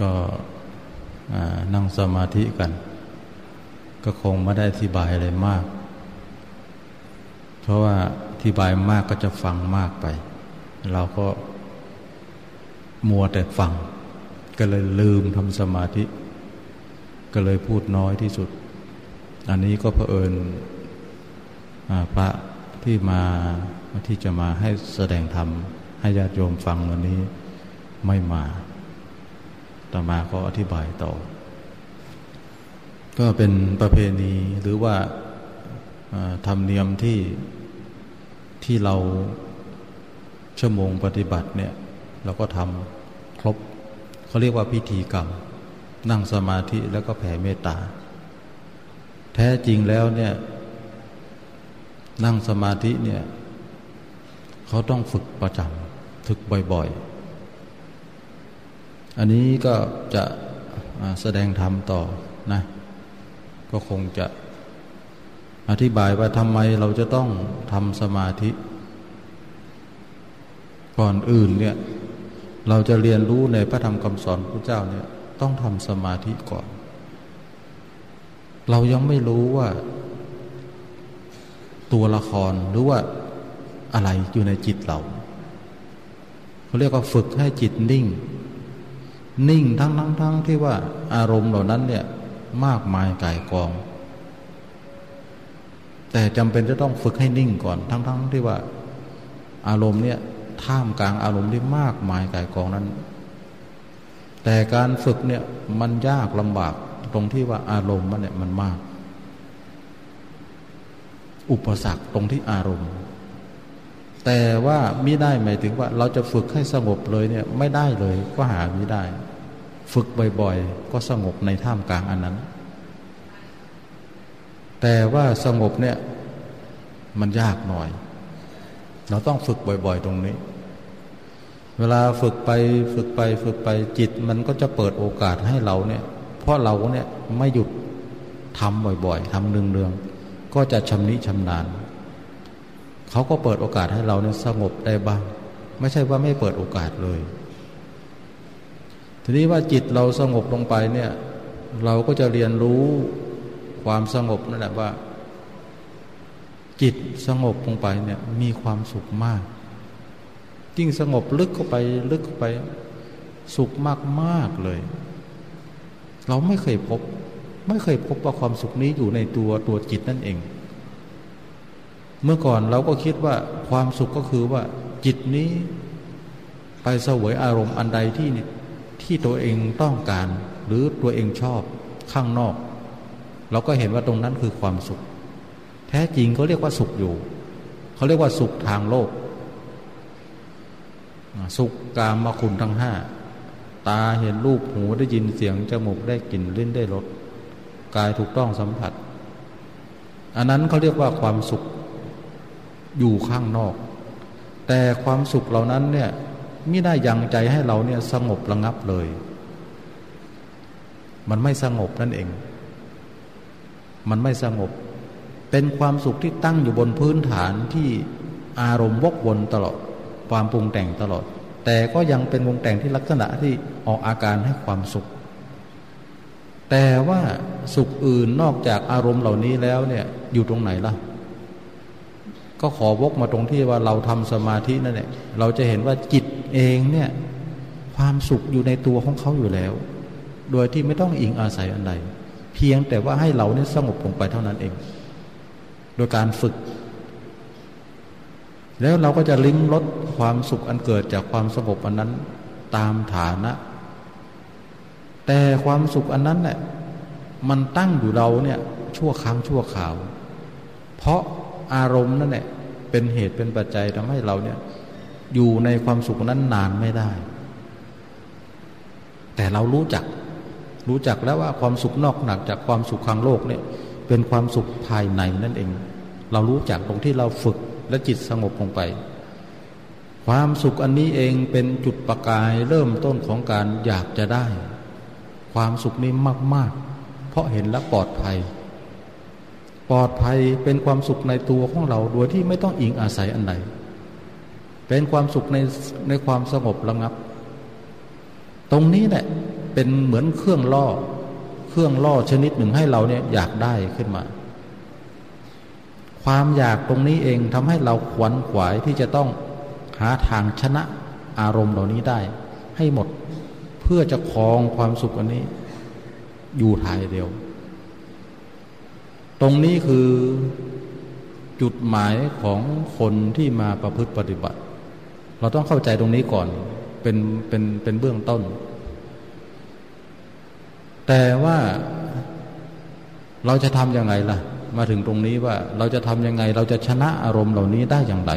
ก็นั่งสมาธิกัน ก็คงไม่ได้อธิบายอะไรมาก เพราะว่าอธิบายมากก็จะฟังมากไป เราก็มัวแต่ฟัง ก็เลยลืมทำสมาธิ ก็เลยพูดน้อยที่สุด อันนี้ก็เผอิญพระที่มาที่จะมาให้แสดงธรรมให้ญาติโยมฟังวันนี้ไม่มา ต่อมาก็อธิบายต่อ ก็เป็นประเพณีหรือว่าธรรมเนียมที่ที่เราชั่วโมงปฏิบัติเนี่ย เราก็ทำครบเขาเรียกว่าพิธีกรรม นั่งสมาธิแล้วก็แผ่เมตตา แท้จริงแล้วเนี่ย นั่งสมาธิเนี่ยเขาต้องฝึกประจำฝึกบ่อยๆ อันนี้ก็จะแสดงธรรมต่อนะ ก็คงจะอธิบายว่าทำไมเราจะต้องทำสมาธิ ก่อนอื่นเนี่ย เราจะเรียนรู้ในพระธรรมคำสอนพระเจ้าเนี่ย ต้องทำสมาธิก่อน เรายังไม่รู้ว่า ตัวละครหรือว่าอะไรอยู่ในจิตเราเขาเรียกว่าฝึกให้จิตนิ่ง นิ่งทั้งทั้งทั้งที่ว่าอารมณ์เหล่านั้นเนี่ยมากมายกายกอง แต่จำเป็นจะต้องฝึกให้นิ่งก่อน ทั้งทั้งที่ว่า อารมณ์เนี่ยท่ามกลางอารมณ์ที่มากมายกายกองนั้น แต่การฝึกเนี่ยมันยากลำบากตรงที่ว่าอารมณ์มันเนี่ยมันมาก อุปสรรคตรงที่อารมณ์ แต่ว่าม่ได้หมายถึงว่า เราจะฝึกให้สงบเลยเนี่ยไม่ได้เลยก็หาม่ได้ ฝึกบ่อยๆ ก็สงบในท่ามกลางอันนั้น แต่ว่าสงบเนี่ยมันยากหน่อย เราต้องฝึกบ่อยๆ ตรงนี้ เวลาฝึกไปฝึกไปฝึกไปจิตมันก็จะเปิดโอกาสให้เราเนี่ย เพราะเราเนี่ยไม่หยุดทำบ่อยๆทำเนืองๆก็จะชำนิชำนาญ เขาก็เปิดโอกาสให้เราเนี่ยสงบได้บ้าง ไม่ใช่ว่าไม่เปิดโอกาสเลย ทีนี้ว่าจิตเราสงบลงไปเนี่ย เราก็จะเรียนรู้ความสงบนั่นแหละว่า จิตสงบลงไปเนี่ยมีความสุขมากยิ่งสงบลึกเข้าไปลึกเข้าไป สุขมากมากเลย เราไม่เคยพบ ไม่เคยพบว่าความสุขนี้อยู่ในตัวตัวจิตนั่นเอง เมื่อก่อนเราก็คิดว่าความสุขก็คือว่าจิตนี้ ไปเสวยอารมณ์อันใดที่ที่ตัวเองต้องการ หรือตัวเองชอบข้างนอก เราก็เห็นว่าตรงนั้นคือความสุข แท้จริงเขาเรียกว่าสุขอยู่เขาเรียกว่าสุขทางโลก สุขกามมาคุณทั้งห้าตาเห็นรูปหูได้ยินเสียงจมูกได้กลิ่นลิ้นได้รสกายถูกต้องสัมผัส อันนั้นเขาเรียกว่าความสุข อยู่ข้างนอก แต่ความสุขเหล่านั้นเนี่ยไม่ได้ยังใจให้เราเนี่ยสงบระงับเลย มันไม่สงบนั่นเอง มันไม่สงบ เป็นความสุขที่ตั้งอยู่บนพื้นฐานที่อารมณ์วกวนตลอด ความปรุงแต่งตลอด แต่ก็ยังเป็นวงแต่งที่ลักษณะที่ออกอาการให้ความสุข แต่ว่าสุขอื่นนอกจากอารมณ์เหล่านี้แล้วเนี่ยอยู่ตรงไหนล่ะ ก็ขอวกมาตรงที่ว่าเราทำสมาธินั่นแหละเราจะเห็นว่าจิตเองเนี่ยความสุขอยู่ในตัวของเขาอยู่แล้ว โดยที่ไม่ต้องอิงอาศัยอันใดเพียงแต่ว่าให้เราเนี่ยสงบลงไปเท่านั้นเอง โดยการฝึก แล้วเราก็จะลิ้มรสความสุขอันเกิดจากความสงบอันนั้นตามฐานะ แต่ความสุขอันนั้นเนี่ยมันตั้งอยู่เราเนี่ยชั่วครั้งชั่วคราว เพราะ อารมณ์นั่นแหละเป็นเหตุเป็นปัจจัยทำให้เราเนี่ย อยู่ในความสุขนั้นนานไม่ได้ แต่เรารู้จัก รู้จักแล้วว่าความสุขนอกหนักจากความสุขข้างโลกเนี่ย เป็นความสุขภายในนั่นเอง เรารู้จักตรงที่เราฝึกและจิตสงบลงไป ความสุขอันนี้เองเป็นจุดประกายเริ่มต้นของการอยากจะได้ ความสุขนี้มาก ๆ เพราะเห็นแล้วปลอดภัย ปลอดภัยเป็นความสุขในตัวของเราโดยที่ไม่ต้องอิงอาศัยอันใดเป็นความสุขในในความสงบระงับ ตรงนี้แหละเป็นเหมือนเครื่องล่อ เครื่องล่อชนิดหนึ่งให้เราเนี่ยอยากได้ขึ้นมา ความอยากตรงนี้เองทำให้เราขวนขวายที่จะต้องหาทางชนะอารมณ์เหล่านี้ได้ ให้หมดเพื่อจะครองความสุขอันนี้ อยู่ทายเดียว ตรงนี้คือจุดหมายของคนที่มาประพฤติปฏิบัติ เราต้องเข้าใจตรงนี้ก่อนเป็นเป็นเป็นเบื้องต้น แต่ว่าเราจะทำยังไงล่ะ มาถึงตรงนี้ว่าเราจะทำยังไง เราจะชนะอารมณ์เหล่านี้ได้อย่างไร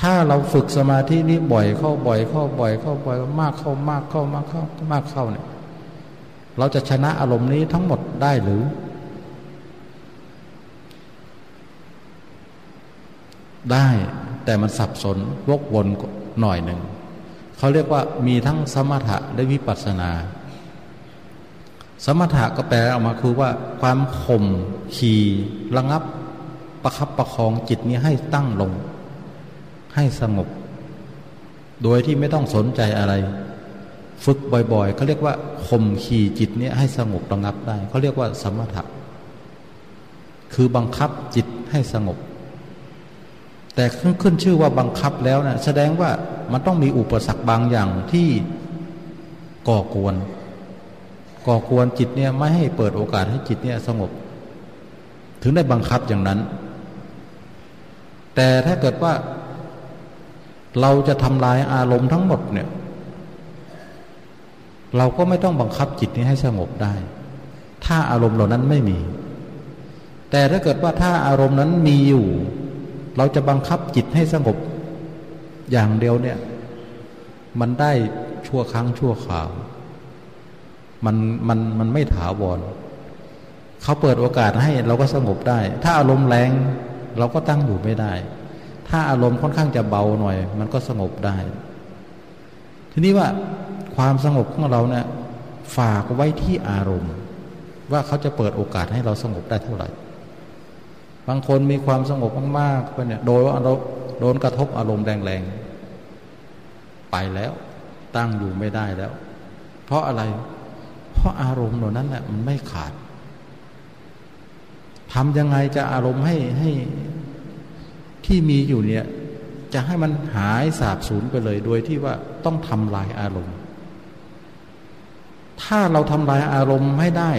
ถ้าเราฝึกสมาธินี้บ่อยเข้าบ่อยเข้าบ่อยเข้าบ่อยมากเข้ามากเข้ามากเข้ามากเข้าเนี่ย เราจะชนะอารมณ์นี้ทั้งหมดได้หรือ ได้แต่มันสับสนวกวนหน่อยหนึ่งเขาเรียกว่ามีทั้งสมถะและวิปัสสนา สมถะก็แปลออกมาคือว่าความข่มขีระงับประคับประคองจิตนี้ให้ตั้งลง ให้สงบ โดยที่ไม่ต้องสนใจอะไร ฝึกบ่อยๆเขาเรียกว่าข่มขีจิตเนี้ให้สงบระงับได้เขาเรียกว่าสมถะคือบังคับจิตให้สงบ แต่ขึ้นชื่อว่าบังคับแล้วนะแสดงว่ามันต้องมีอุปสรรคบางอย่างที่ก่อกวน ก่อกวนจิตเนี่ยไม่ให้เปิดโอกาสให้จิตเนี่ยสงบ ถึงได้บังคับอย่างนั้น แต่ถ้าเกิดว่าเราจะทำลายอารมณ์ทั้งหมดเนี่ย เราก็ไม่ต้องบังคับจิตนี้ให้สงบได้ ถ้าอารมณ์เหล่านั้นไม่มี แต่ถ้าเกิดว่าถ้าอารมณ์นั้นมีอยู่ เราจะบังคับจิตให้สงบ อย่างเดียวเนี่ย มันได้ชั่วครั้งชั่วคราว มันมันมันไม่ถาวรเขาเปิดโอกาสให้เราก็สงบได้ ถ้าอารมณ์แรงเราก็ตั้งอยู่ไม่ได้ ถ้าอารมณ์ค่อนข้างจะเบาหน่อย มันก็สงบได้ ทีนี้ว่า ความสงบของเราเนี่ยฝากไว้ที่อารมณ์ ว่าเขาจะเปิดโอกาสให้เราสงบได้เท่าไหร่ บางคนมีความสงบมากๆไปเนี่ยโดนโดนกระทบอารมณ์แรงๆไปแล้วตั้งอยู่ไม่ได้แล้ว เพราะอะไร เพราะอารมณ์เหล่านั้นน่ะมันไม่ขาดทำยังไงจะอารมณ์ให้ให้ที่มีอยู่เนี่ย จะให้มันหายสาบสูญไปเลยโดยที่ว่าต้องทำลายอารมณ์ ถ้าเราทำลายอารมณ์ให้ได้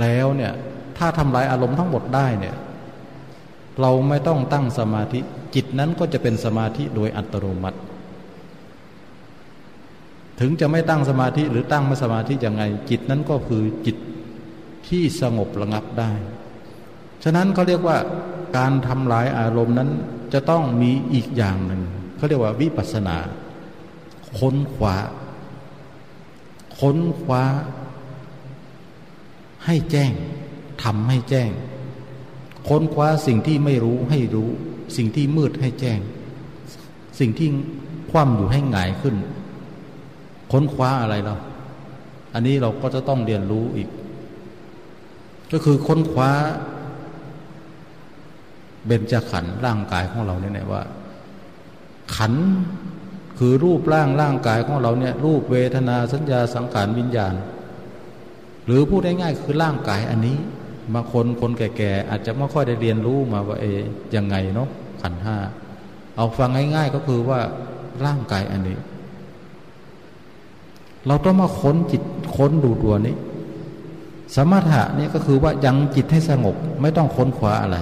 แล้วเนี่ย ถ้าทำลายอารมณ์ทั้งหมดได้เนี่ย เราไม่ต้องตั้งสมาธิ จิตนั้นก็จะเป็นสมาธิโดยอัตโนมัติ ถึงจะไม่ตั้งสมาธิหรือตั้งไม่สมาธิยังไง จิตนั้นก็คือจิตที่สงบระงับได้ ฉะนั้นเขาเรียกว่าการทำลายอารมณ์นั้นจะต้องมีอีกอย่างหนึ่งเขาเรียกว่าวิปัสนา ค้นคว้า ค้นคว้า ให้แจ้งทำให้แจ้ง ค้นคว้าสิ่งที่ไม่รู้ให้รู้ สิ่งที่มืดให้แจ้ง สิ่งที่คว่ำอยู่ให้หงายขึ้น ค้นคว้าอะไรเราอันนี้เราก็จะต้องเรียนรู้อีก ก็คือค้นคว้า เบญจขันธ์ร่างกายของเราเนี่ยว่า ขัน คือรูปร่างร่างกายของเราเนี่ยรูปเวทนาสัญญาสังขารวิญญาณ หรือพูดง่ายๆคือร่างกายอันนี้บางคนคนแก่ๆอาจจะไม่ค่อยได้เรียนรู้มาว่าเอยังไงเนาะขันห้าเอาฟังง่ายๆก็คือว่าร่างกายอันนี้ เราต้องมาค้นจิตค้นดูตัวนี้ สมถะนี่ก็คือว่ายังจิตให้สงบไม่ต้องค้นคว้าอะไร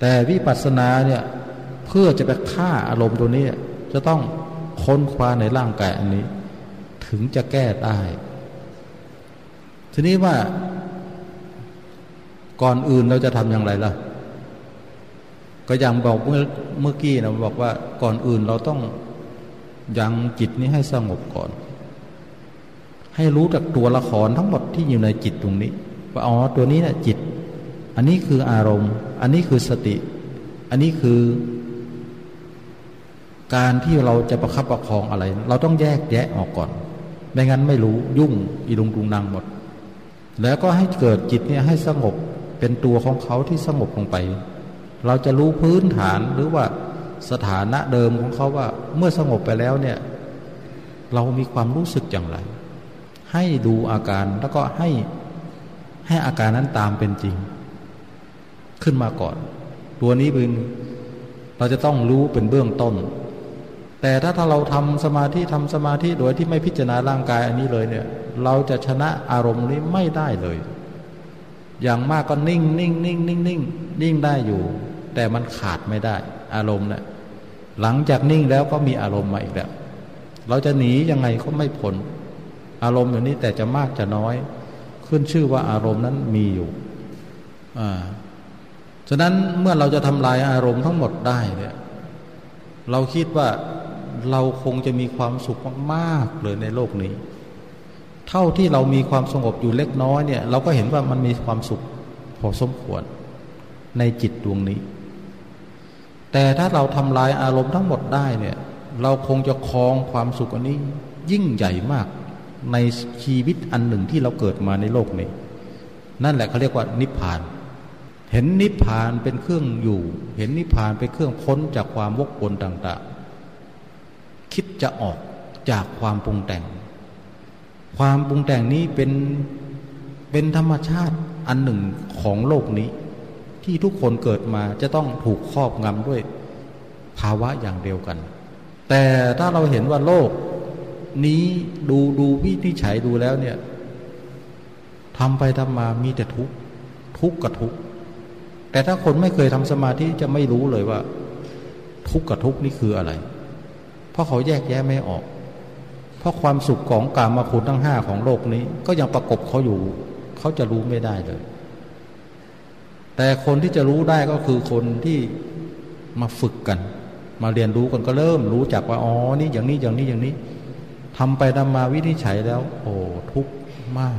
แต่วิปัสสนาเนี่ยเพื่อจะไปฆ่าอารมณ์ตัวนี้ จะต้องค้นคว้าในร่างกายอันนี้ ถึงจะแก้ได้ ทีนี้ว่า ก่อนอื่นเราจะทำอย่างไรล่ะ ก็ยังบอกเมื่อเมื่อกี้นะบอกว่าก่อนอื่นเราต้องยังจิตนี้ให้สงบก่อน ให้รู้จากตัวละครทั้งหมดที่อยู่ในจิตตรงนี้ ว่าอ๋อตัวนี้นะจิต อันนี้คืออารมณ์ อันนี้คือสติ อันนี้คือ การที่เราจะประคับประคองอะไร เราต้องแยกแยะออกก่อน ไม่งั้นไม่รู้ยุ่งอีลุงตุงนางหมด แล้วก็ให้เกิดจิตเนี่ยให้สงบเป็นตัวของเขาที่สงบลงไป เราจะรู้พื้นฐานหรือว่าสถานะเดิมของเขาว่าเมื่อสงบไปแล้วเนี่ย เรามีความรู้สึกอย่างไร ให้ดูอาการแล้วก็ให้ให้อาการนั้นตามเป็นจริง ขึ้นมาก่อน ตัวนี้เป็นเราจะต้องรู้เป็นเบื้องต้น แต่ถ้าถ้าเราทำสมาธิทำสมาธิโดยที่ไม่พิจารณาร่างกายอันนี้เลยเนี่ย เราจะชนะอารมณ์นี้ไม่ได้เลย อย่างมากก็นิ่งนิ่งนิ่งนิ่งนิ่งนิ่งได้อยู่ แต่มันขาดไม่ได้ อารมณ์เนี่ยหลังจากนิ่งแล้วก็มีอารมณ์มาอีกแล้ว เราจะหนียังไงก็ไม่พ้นอารมณ์อย่างนี้แต่จะมากจะน้อย ขึ้นชื่อว่าอารมณ์นั้นมีอยู่อ่าฉะนั้นเมื่อเราจะทำลายอารมณ์ทั้งหมดได้เนี่ย เราคิดว่า เราคงจะมีความสุขมากๆเลยในโลกนี้ เท่าที่เรามีความสงบอยู่เล็กน้อยเนี่ย เราก็เห็นว่ามันมีความสุขพอสมควรในจิตดวงนี้ แต่ถ้าเราทำลายอารมณ์ทั้งหมดได้เนี่ย เราคงจะครองความสุขอันนี้ยิ่งใหญ่มากในชีวิตอันหนึ่งที่เราเกิดมาในโลกนี้ นั่นแหละเขาเรียกว่านิพพาน เห็นนิพพานเป็นเครื่องอยู่ เห็นนิพพานเป็นเครื่องพ้นจากความวกวนต่าง ๆ คิดจะออกจากความปรุงแต่ง ความปรุงแต่งนี้เป็นเป็นธรรมชาติอันหนึ่งของโลกนี้ ที่ทุกคนเกิดมาจะต้องถูกครอบงำด้วยภาวะอย่างเดียวกัน แต่ถ้าเราเห็นว่าโลกนี้ดูดูวิธีฉัยดูแล้วเนี่ยทำไปทำมามีแต่ทุกทุกกับทุกแต่ถ้าคนไม่เคยทำสมาธิจะไม่รู้เลยว่า ทุกกับทุกนี่คืออะไร เพราะเขาแยกแยะไม่ออก เพราะความสุขของกามาคุณทั้งห้าของโลกนี้ ก็ยังประกบเขาอยู่ เขาจะรู้ไม่ได้เลย แต่คนที่จะรู้ได้ก็คือคนที่มาฝึกกัน มาเรียนรู้กันก็เริ่มรู้จักว่าอ๋อนี่อย่างนี้อย่างนี้อย่างนี้ทำไปทำมาวินิจฉัยแล้ว โอ้ทุกข์มาก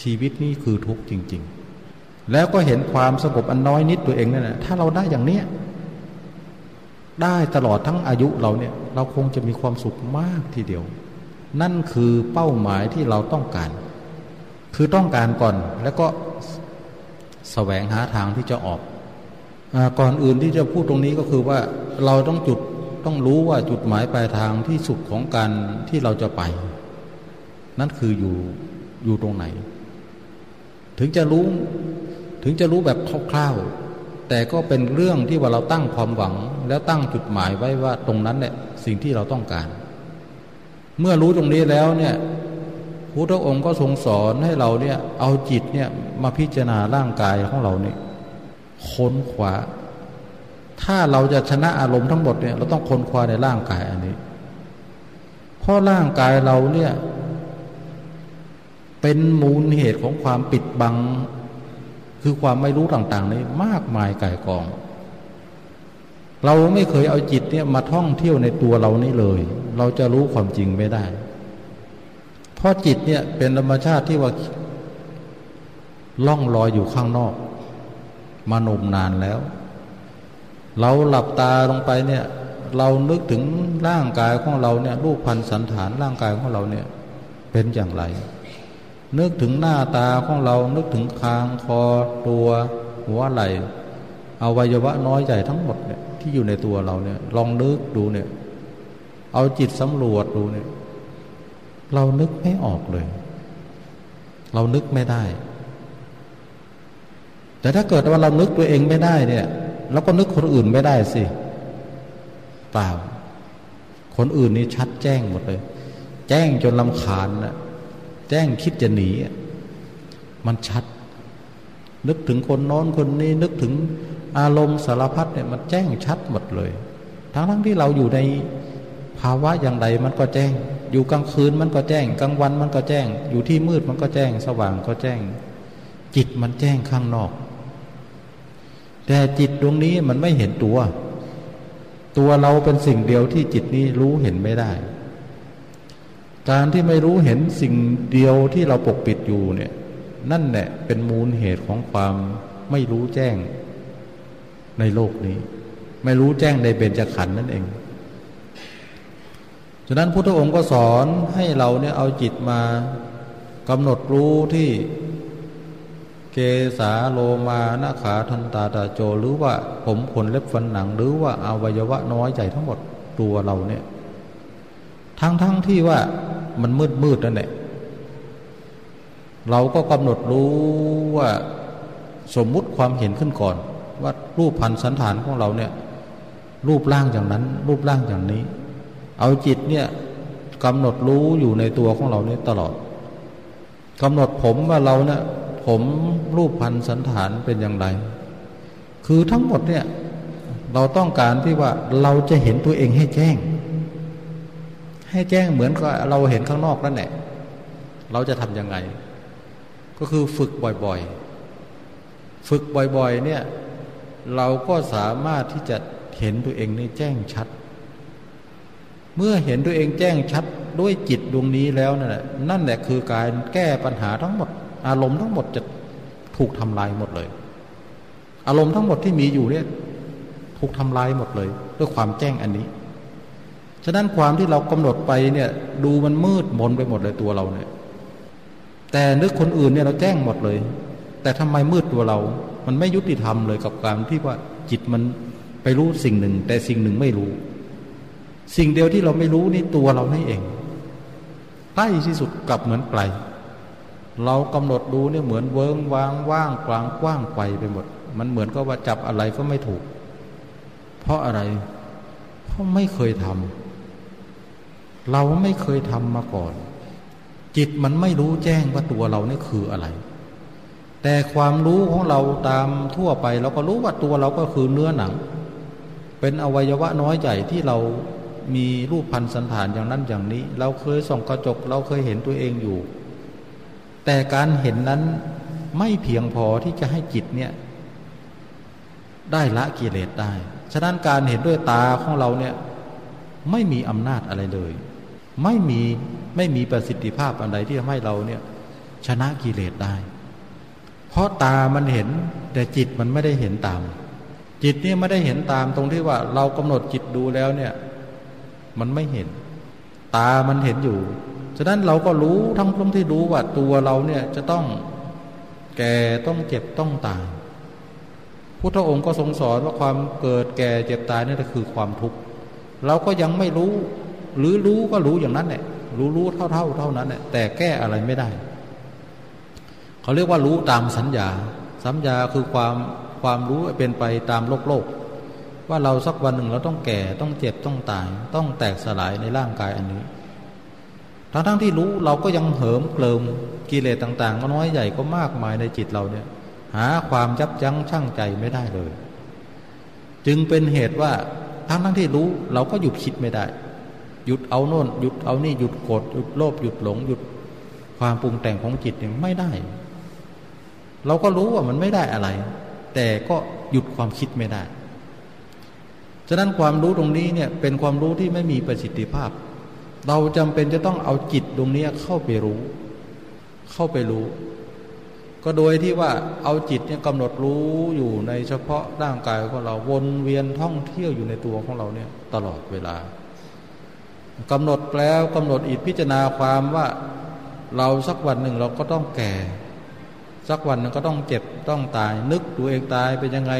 ชีวิตนี้คือทุกข์จริง ๆ แล้วก็เห็นความสงบอันน้อยนิดตัวเองนั่นแหละถ้าเราได้อย่างเนี้ย ได้ตลอดทั้งอายุเราเนี่ย เราคงจะมีความสุขมากทีเดียว นั่นคือเป้าหมายที่เราต้องการ คือต้องการก่อนแล้วก็แสวงหาทางที่จะออกอก่อนอื่นที่จะพูดตรงนี้ก็คือว่าเราต้องจุดต้องรู้ว่าจุดหมายปลายทางที่สุดของการที่เราจะไป นั่นคืออยู่อยู่ตรงไหน ถึงจะรู้ถึงจะรู้แบบคร่าวๆ แต่ก็เป็นเรื่องที่ว่าเราตั้งความหวัง แล้วตั้งจุดหมายไว้ว่าตรงนั้นเนี่ยสิ่งที่เราต้องการ เมื่อรู้ตรงนี้แล้วเนี่ยพุทธองค์ก็ทรงสอนให้เราเนี่ยเอาจิตเนี่ยมาพิจารณาร่างกายของเราเนี่ยค้นขวาถ้าเราจะชนะอารมณ์ทั้งหมดเนี่ยเราต้องค้นคว้าในร่างกายอันนี้ เพราะร่างกายเราเนี่ยเป็นมูลเหตุของความปิดบัง คือความไม่รู้ต่างๆนี้มากมายก่ายกอง เราไม่เคยเอาจิตเนี่ยมาท่องเที่ยวในตัวเรานี่เลย เราจะรู้ความจริงไม่ได้ เพราะจิตเนี่ยเป็นธรรมชาติที่ว่าล่องลอยอยู่ข้างนอก มานมนานแล้ว เราหลับตาลงไปเนี่ยเรานึกถึงร่างกายของเราเนี่ยรูปพันสันฐานร่างกายของเราเนี่ยเป็นอย่างไร นึกถึงหน้าตาของเรา นึกถึงคางคอตัว หัวไหล่อวัยวะน้อยใหญ่ทั้งหมดเนี่ยที่อยู่ในตัวเราเนี่ย ลองนึกดูเนี่ย เอาจิตสำรวจดูเนี่ย เรานึกไม่ออกเลย เรานึกไม่ได้ แต่ถ้าเกิดว่าเรานึกตัวเองไม่ได้เนี่ยเราก็นึกคนอื่นไม่ได้สิเปล่า คนอื่นนี่ชัดแจ้งหมดเลย แจ้งจนลำคาญนะ แจ้งคิดจะหนีมันชัด นึกถึงคนโน้นคนนี้นึกถึงอารมณ์สารพัดเนี่ยมันแจ้งชัดหมดเลย ทั้งทั้งที่เราอยู่ในภาวะอย่างใดมันก็แจ้ง อยู่กลางคืนมันก็แจ้ง กลางวันมันก็แจ้ง อยู่ที่มืดมันก็แจ้ง สว่างก็แจ้ง จิตมันแจ้งข้างนอก แต่จิตดวงนี้มันไม่เห็นตัว ตัวเราเป็นสิ่งเดียวที่จิตนี้รู้เห็นไม่ได้ การที่ไม่รู้เห็นสิ่งเดียวที่เราปกปิดอยู่เนี่ย นั่นแหละเป็นมูลเหตุของความไม่รู้แจ้งในโลกนี้ ไม่รู้แจ้งในเบญจขันธ์นั่นเองฉะนั้นพุทธองค์ก็สอนให้เราเนี่ยเอาจิตมากำหนดรู้ที่เกสาโลมานาขาทันตาตาโจ หรือว่าผมขนเล็บฟันหนัง หรือว่าอวัยวะน้อยใหญ่ทั้งหมดตัวเราเนี่ย ทั้งทั้งที่ว่า มันมืดมืดนั่นแหละเราก็กำหนดรู้ว่าสมมุติความเห็นขึ้นก่อน ว่ารูปพันสันฐานของเราเนี่ย รูปร่างอย่างนั้น รูปร่างอย่างนี้ เอาจิตเนี่ยกำหนดรู้อยู่ในตัวของเราเนี่ยตลอดกำหนดผมว่าเราเนี่ยผมรูปพันสันฐานเป็นอย่างไร คือทั้งหมดเนี่ย เราต้องการที่ว่าเราจะเห็นตัวเองให้แจ้ง ให้แจ้งเหมือนกับเราเห็นข้างนอกนั่นแหละ เราจะทำยังไง ก็คือฝึกบ่อยๆ ฝึกบ่อยๆ เนี่ย เราก็สามารถที่จะเห็นตัวเองในแจ้งชัด เมื่อเห็นตัวเองแจ้งชัดด้วยจิตดวงนี้แล้วนั่นแหละนั่นแหละคือการแก้ปัญหาทั้งหมด อารมณ์ทั้งหมดจะถูกทำลายหมดเลย อารมณ์ทั้งหมดที่มีอยู่เนี่ย ถูกทำลายหมดเลย ด้วยความแจ้งอันนี้ ฉะนั้นความที่เรากำหนดไปเนี่ย ดูมันมืดมนไปหมดเลยตัวเราเนี่ย แต่นึกคนอื่นเนี่ยเราแจ้งหมดเลย แต่ทำไมมืดตัวเรา มันไม่ยุติธรรมเลยกับการที่ว่าจิตมันไปรู้สิ่งหนึ่ง แต่สิ่งหนึ่งไม่รู้ สิ่งเดียวที่เราไม่รู้นี่ตัวเรานี่เองใกล้ที่สุดกับเหมือนไกลเรากำหนดดูเนี่ยเหมือนเวิงวางว่างกลางกว้างไปไปหมด มันเหมือนกับว่าจับอะไรก็ไม่ถูก เพราะอะไร เพราะไม่เคยทำ เราไม่เคยทำมาก่อน จิตมันไม่รู้แจ้งว่าตัวเรานี่คืออะไร แต่ความรู้ของเราตามทั่วไป เราก็รู้ว่าตัวเราก็คือเนื้อหนัง เป็นอวัยวะน้อยใหญ่ที่เรามีรูปพันสันฐานอย่างนั้นอย่างนี้ เราเคยส่องกระจก เราเคยเห็นตัวเองอยู่ แต่การเห็นนั้นไม่เพียงพอที่จะให้จิตเนี่ย ได้ละกิเลสได้ ฉะนั้นการเห็นด้วยตาของเราเนี่ย ไม่มีอำนาจอะไรเลย ไม่มีไม่มีประสิทธิภาพอะไรที่ทำให้เราเนี่ยชนะกิเลสได้ เพราะตามันเห็นแต่จิตมันไม่ได้เห็นตาม จิตเนี่ยไม่ได้เห็นตามตรงที่ว่าเรากำหนดจิตดูแล้วเนี่ยมันไม่เห็น ตามันเห็นอยู่ ฉะนั้นเราก็รู้ทั้งทั้งที่รู้ว่าตัวเราเนี่ยจะต้องแก่ต้องเจ็บต้องตายพุทธองค์ก็ทรงสอนว่าความเกิดแก่เจ็บตายนี่คือความทุกข์เราก็ยังไม่รู้ หรือรู้ก็รู้อย่างนั้นแหละรู้รู้เท่าเท่าเท่านั้นแหละแต่แก้อะไรไม่ได้ เขาเรียกว่ารู้ตามสัญญา สัญญาคือความความรู้เป็นไปตามโลกโลก ว่าเราสักวันหนึ่งเราต้องแก่ต้องเจ็บต้องตาย ต้องแตกสลายในร่างกายอันนี้ ทั้งทั้งที่รู้เราก็ยังเหิมเกลิมกิเลสต่าง ๆ ก็น้อยใหญ่ก็มากมายในจิตเราเนี่ย หาความยับยั้งชั่งใจไม่ได้เลย จึงเป็นเหตุว่าทั้งทั้งที่รู้เราก็หยุดคิดไม่ได้ หยุดเอาโน่นหยุดเอานี่หยุดโกรธหยุดโลภหยุดหลงหยุดความปรุงแต่งของจิตเนี่ยไม่ได้ เราก็รู้ว่ามันไม่ได้อะไร แต่ก็หยุดความคิดไม่ได้ฉะนั้นความรู้ตรงนี้เนี่ยเป็นความรู้ที่ไม่มีประสิทธิภาพ เราจำเป็นจะต้องเอาจิตตรงนี้เข้าไปรู้ เข้าไปรู้ ก็โดยที่ว่าเอาจิตเนี่ยกำหนดรู้อยู่ในเฉพาะร่างกายของเราวนเวียนท่องเที่ยวอยู่ในตัวของเราเนี่ยตลอดเวลา กำหนดแล้วกำหนดอีกพิจารณาความว่าเราสักวันหนึ่งเราก็ต้องแก่ สักวันหนึ่งก็ต้องเจ็บต้องตาย นึกตัวเองตายเป็นยังไง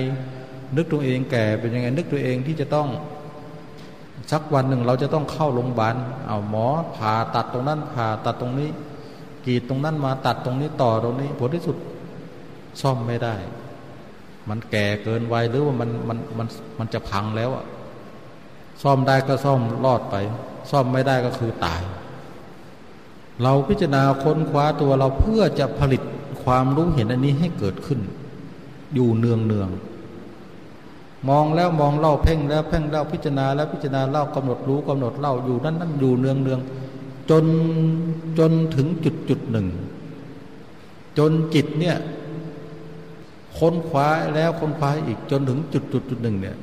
นึกตัวเองแก่เป็นยังไง นึกตัวเองที่จะต้อง สักวันหนึ่งเราจะต้องเข้าโรงพยาบาลเอาหมอผ่าตัดตรงนั้นผ่าตัดตรงนี้กรีดตรงนั้นมาตัดตรงนี้ต่อตรงนี้ผลที่สุดซ่อมไม่ได้ มันแก่เกินวัยหรือว่ามันมันมันมันจะพังแล้วอะซ่อมได้ก็ซ่อมรอดไป ซ่อมไม่ได้ก็คือตาย เราพิจารณาค้นคว้าตัวเราเพื่อจะผลิตความรู้เห็นอันนี้ให้เกิดขึ้น อยู่เนืองเนืองมองแล้วมองเล่าเพ่งแล้วเพ่งเล่าพิจารณาแล้วพิจารณาเล่ากำหนดรู้กำหนดเล่าอยู่นั่นนั่นอยู่เนืองเนืองจนจนถึงจุดจุดหนึ่ง จนจิตเนี่ยค้นคว้าแล้วค้นคว้าอีกจนถึงจุดจุดจุดหนึ่งเนี่ย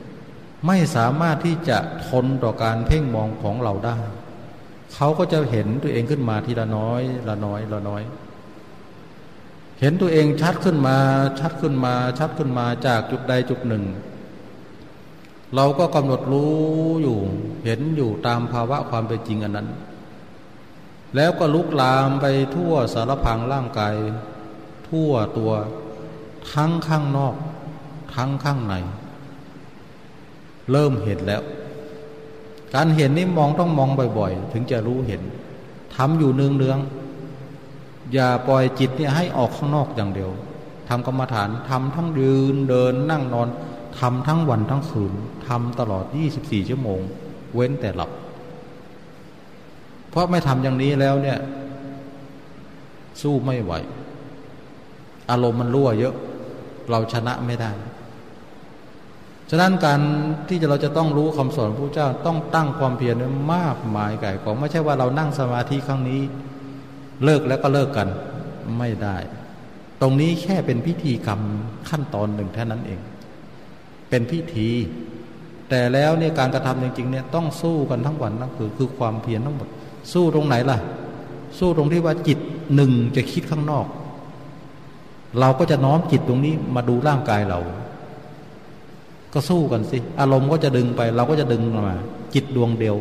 ไม่สามารถที่จะทนต่อการเพ่งมองของเราได้ เขาก็จะเห็นตัวเองขึ้นมาทีละน้อย ละน้อยละน้อย เห็นตัวเองชัดขึ้นมา ชัดขึ้นมา ชัดขึ้นมาจากจุดใดจุดหนึ่ง เราก็กำหนดรู้อยู่ เห็นอยู่ตามภาวะความเป็นจริงอันนั้น แล้วก็ลุกลามไปทั่วสารพังร่างกาย ทั่วตัว ทั้งข้างนอก ทั้งข้างใน เริ่มเห็นแล้ว การเห็นนี่มองต้องมองบ่อย ๆ ถึงจะรู้เห็นทำอยู่เนืองๆอย่าปล่อยจิตเนี่ยให้ออกข้างนอกอย่างเดียวทำกรรมฐานทำทั้งยืนเดินนั่งนอนทำทั้งวันทั้งคืนทำตลอด 24 ชั่วโมง เว้นแต่หลับ เพราะไม่ทำอย่างนี้แล้วเนี่ย สู้ไม่ไหว อารมณ์มันรั่วเยอะ เราชนะไม่ได้ ฉะนั้นการที่เราจะต้องรู้คำสอนพระเจ้าต้องตั้งความเพียรมากมายไก่ของไม่ใช่ว่าเรานั่งสมาธิครั้งนี้ เลิกแล้วก็เลิกกันไม่ได้ ตรงนี้แค่เป็นพิธีกรรมขั้นตอนหนึ่งแค่นั้นเอง เป็นพิธี แต่แล้วเนี่ยการกระทำจริงๆเนี่ยต้องสู้กันทั้งวันทั้งคืนคือความเพียรทั้งหมด สู้ตรงไหนล่ะ สู้ตรงที่ว่าจิตหนึ่งจะคิดข้างนอก เราก็จะน้อมจิตตรงนี้มาดูร่างกายเรา ก็สู้กันสิ อารมณ์ก็จะดึงไป เราก็จะดึงมา จิตดวงเดียว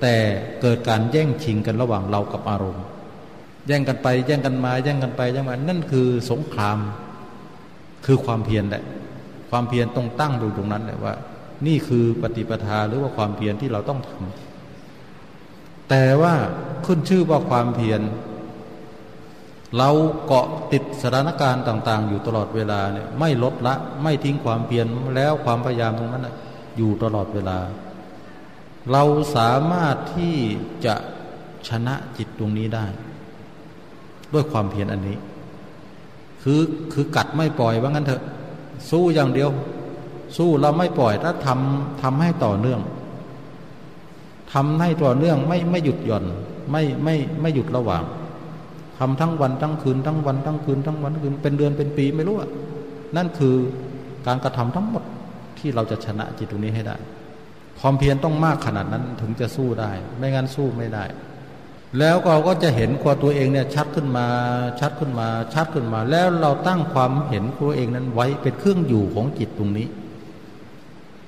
แต่เกิดการแย่งชิงกันระหว่างเรากับอารมณ์ แย่งกันไป แย่งกันมา แย่งกันไปแย่งมานั่นคือสงคราม คือความเพียรแหละ ความเพียรตรงตั้งดูตรงนั้นแหละว่า นี่คือปฏิปทาหรือว่าความเพียรที่เราต้องทำแต่ว่าขึ้นชื่อว่าความเพียร เราเกาะติดสถานการณ์ต่าง ๆ อยู่ตลอดเวลาเนี่ยไม่ลดละไม่ทิ้งความเพียรแล้วความพยายามตรงนั้นอยู่ตลอดเวลา เราสามารถที่จะชนะจิตตรงนี้ได้ ด้วยความเพียรอันนี้ คือคือกัดไม่ปล่อยว่างั้นเถอะ สู้อย่างเดียว สู้เราไม่ปล่อยถ้าทำทำให้ต่อเนื่องทำให้ต่อเนื่องไม่ไม่หยุดหย่อนไม่ไม่ไม่หยุดระหว่าง ทำทั้งวันทั้งคืนทั้งวันทั้งคืนทั้งวันคืนเป็นเดือนเป็นปีไม่รู้อะนั่นคือการกระทำทั้งหมดที่เราจะชนะจิตตรงนี้ให้ได้ ความเพียรต้องมากขนาดนั้นถึงจะสู้ได้ ไม่งั้นสู้ไม่ได้ แล้วเราก็จะเห็นความตัวเองเนี่ยชัดขึ้นมาชัดขึ้นมา ชัดขึ้นมา แล้วเราตั้งความเห็นตัวเองนั้นไว้เป็นเครื่องอยู่ของจิตตรงนี้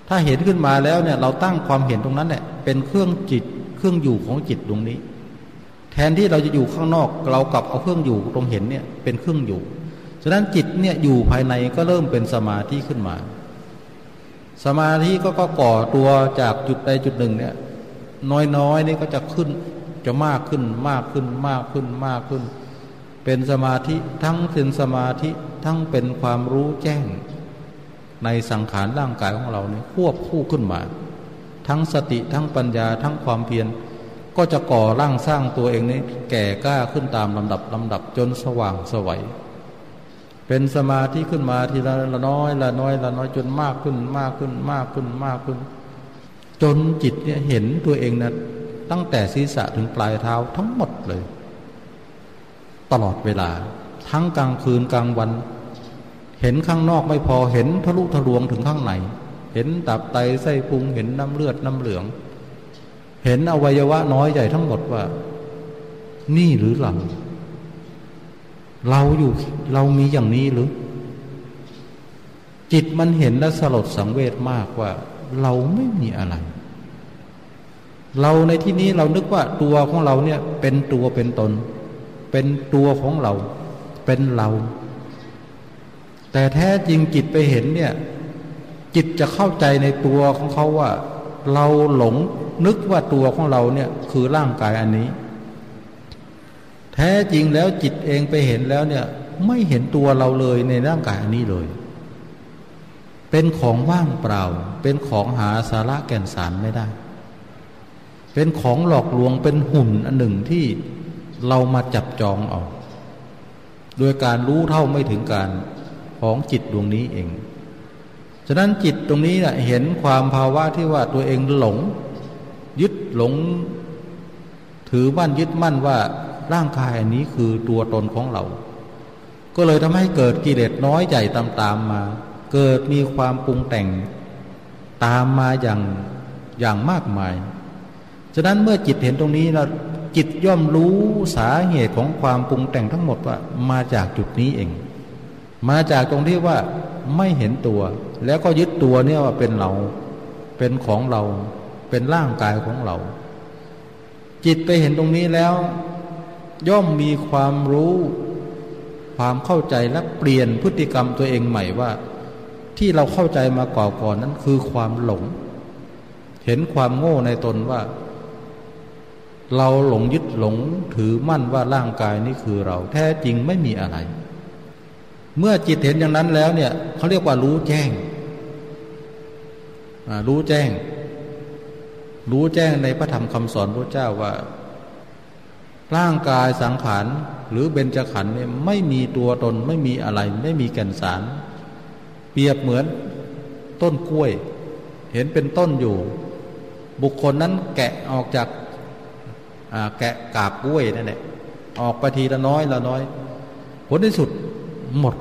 ถ้าเห็นขึ้นมาแล้วเนี่ยเราตั้งความเห็นตรงนั้นเนี่ยเป็นเครื่องจิตเครื่องอยู่ของจิตตรงนี้ แทนที่เราจะอยู่ข้างนอก เรากลับเอาเครื่องอยู่ตรงเห็นเนี่ยเป็นเครื่องอยู่ ฉะนั้นจิตเนี่ยอยู่ภายในก็เริ่มเป็นสมาธิขึ้นมา สมาธิก็ก็ก่อตัวจากจุดใดจุดหนึ่งเนี่ย น้อยๆนี่ก็จะขึ้นจะมากขึ้นมากขึ้นมากขึ้นมากขึ้น เป็นสมาธิทั้งเป็นสมาธิทั้งเป็นความรู้แจ้ง ในสังขารร่างกายของเราเนี่ยควบคู่ขึ้นมา ทั้งสติทั้งปัญญาทั้งความเพียร ก็จะก่อร่างสร้างตัวเองนี้ แก่กล้าขึ้นตามลำดับลำดับจนสว่างสวัยเป็นสมาธิขึ้นมาทีละละน้อยละน้อยละน้อยจนมากขึ้นมากขึ้นมากขึ้นมากขึ้น จนจิตเนี่ยเห็นตัวเองนะตั้งแต่ศีรษะถึงปลายเท้าทั้งหมดเลย ตลอดเวลา ทั้งกลางคืนกลางวัน เห็นข้างนอกไม่พอเห็นทะลุทะลวงถึงข้างในเห็นตับไตไส้พุงเห็นน้ำเลือดน้ำเหลือง เห็นอวัยวะน้อยใหญ่ทั้งหมดว่า นี่หรือเรา เราอยู่เรามีอย่างนี้หรือ จิตมันเห็นและสลดสังเวชมากว่า เราไม่มีอะไร เราในที่นี้เรานึกว่าตัวของเราเนี่ย เป็นตัวเป็นตน เป็นตัวของเรา เป็นเรา แต่แท้จริงจิตไปเห็นเนี่ย จิตจะเข้าใจในตัวของเขาว่า เราหลง นึกว่าตัวของเราเนี่ยคือร่างกายอันนี้ แท้จริงแล้วจิตเองไปเห็นแล้วเนี่ยไม่เห็นตัวเราเลยในร่างกายอันนี้เลย เป็นของว่างเปล่า เป็นของหาสาระแก่นสารไม่ได้ เป็นของหลอกลวงเป็นหุ่นอันหนึ่งที่เรามาจับจองเอา โดยการรู้เท่าไม่ถึงการของจิตดวงนี้เอง ฉะนั้นจิตตรงนี้เห็นความภาวะที่ว่าตัวเองหลง ยึดหลง ถือมั่นยึดมั่นว่าร่างกายอันนี้คือตัวตนของเรา ก็เลยทำให้เกิดกิเลสน้อยใหญ่ตามๆมา เกิดมีความปรุงแต่งตามมาอย่างอย่างมากมาย ฉะนั้นเมื่อจิตเห็นตรงนี้แล้วจิตย่อมรู้สาเหตุของความปรุงแต่งทั้งหมดว่ามาจากจุดนี้เอง มาจากตรงที่ว่าไม่เห็นตัว แล้วก็ยึดตัวเนี่ยว่าเป็นเรา เป็นของเรา เป็นร่างกายของเรา จิตไปเห็นตรงนี้แล้ว ย่อมมีความรู้ ความเข้าใจและเปลี่ยนพฤติกรรมตัวเองใหม่ว่า ที่เราเข้าใจมาก่อนก่อนนั้นคือความหลง เห็นความโง่ในตนว่า เราหลงยึดหลงถือมั่นว่าร่างกายนี้คือเรา แท้จริงไม่มีอะไร เมื่อจิตเห็นอย่างนั้นแล้วเนี่ยเขาเรียกว่ารู้แจ้งรู้แจ้ง รู้แจ้งในพระธรรมคำสอนพระเจ้าว่า ร่างกายสังขารหรือเบญจขันธ์เนี่ยไม่มีตัวตนไม่มีอะไร ไม่มีแก่นสาร เปรียบเหมือนต้นกล้วย เห็นเป็นต้นอยู่ บุคคลนั้นแกะออกจากแกะกาบกล้วยนั่นแหละออกไปทีละน้อยละน้อย ผลที่สุดหมด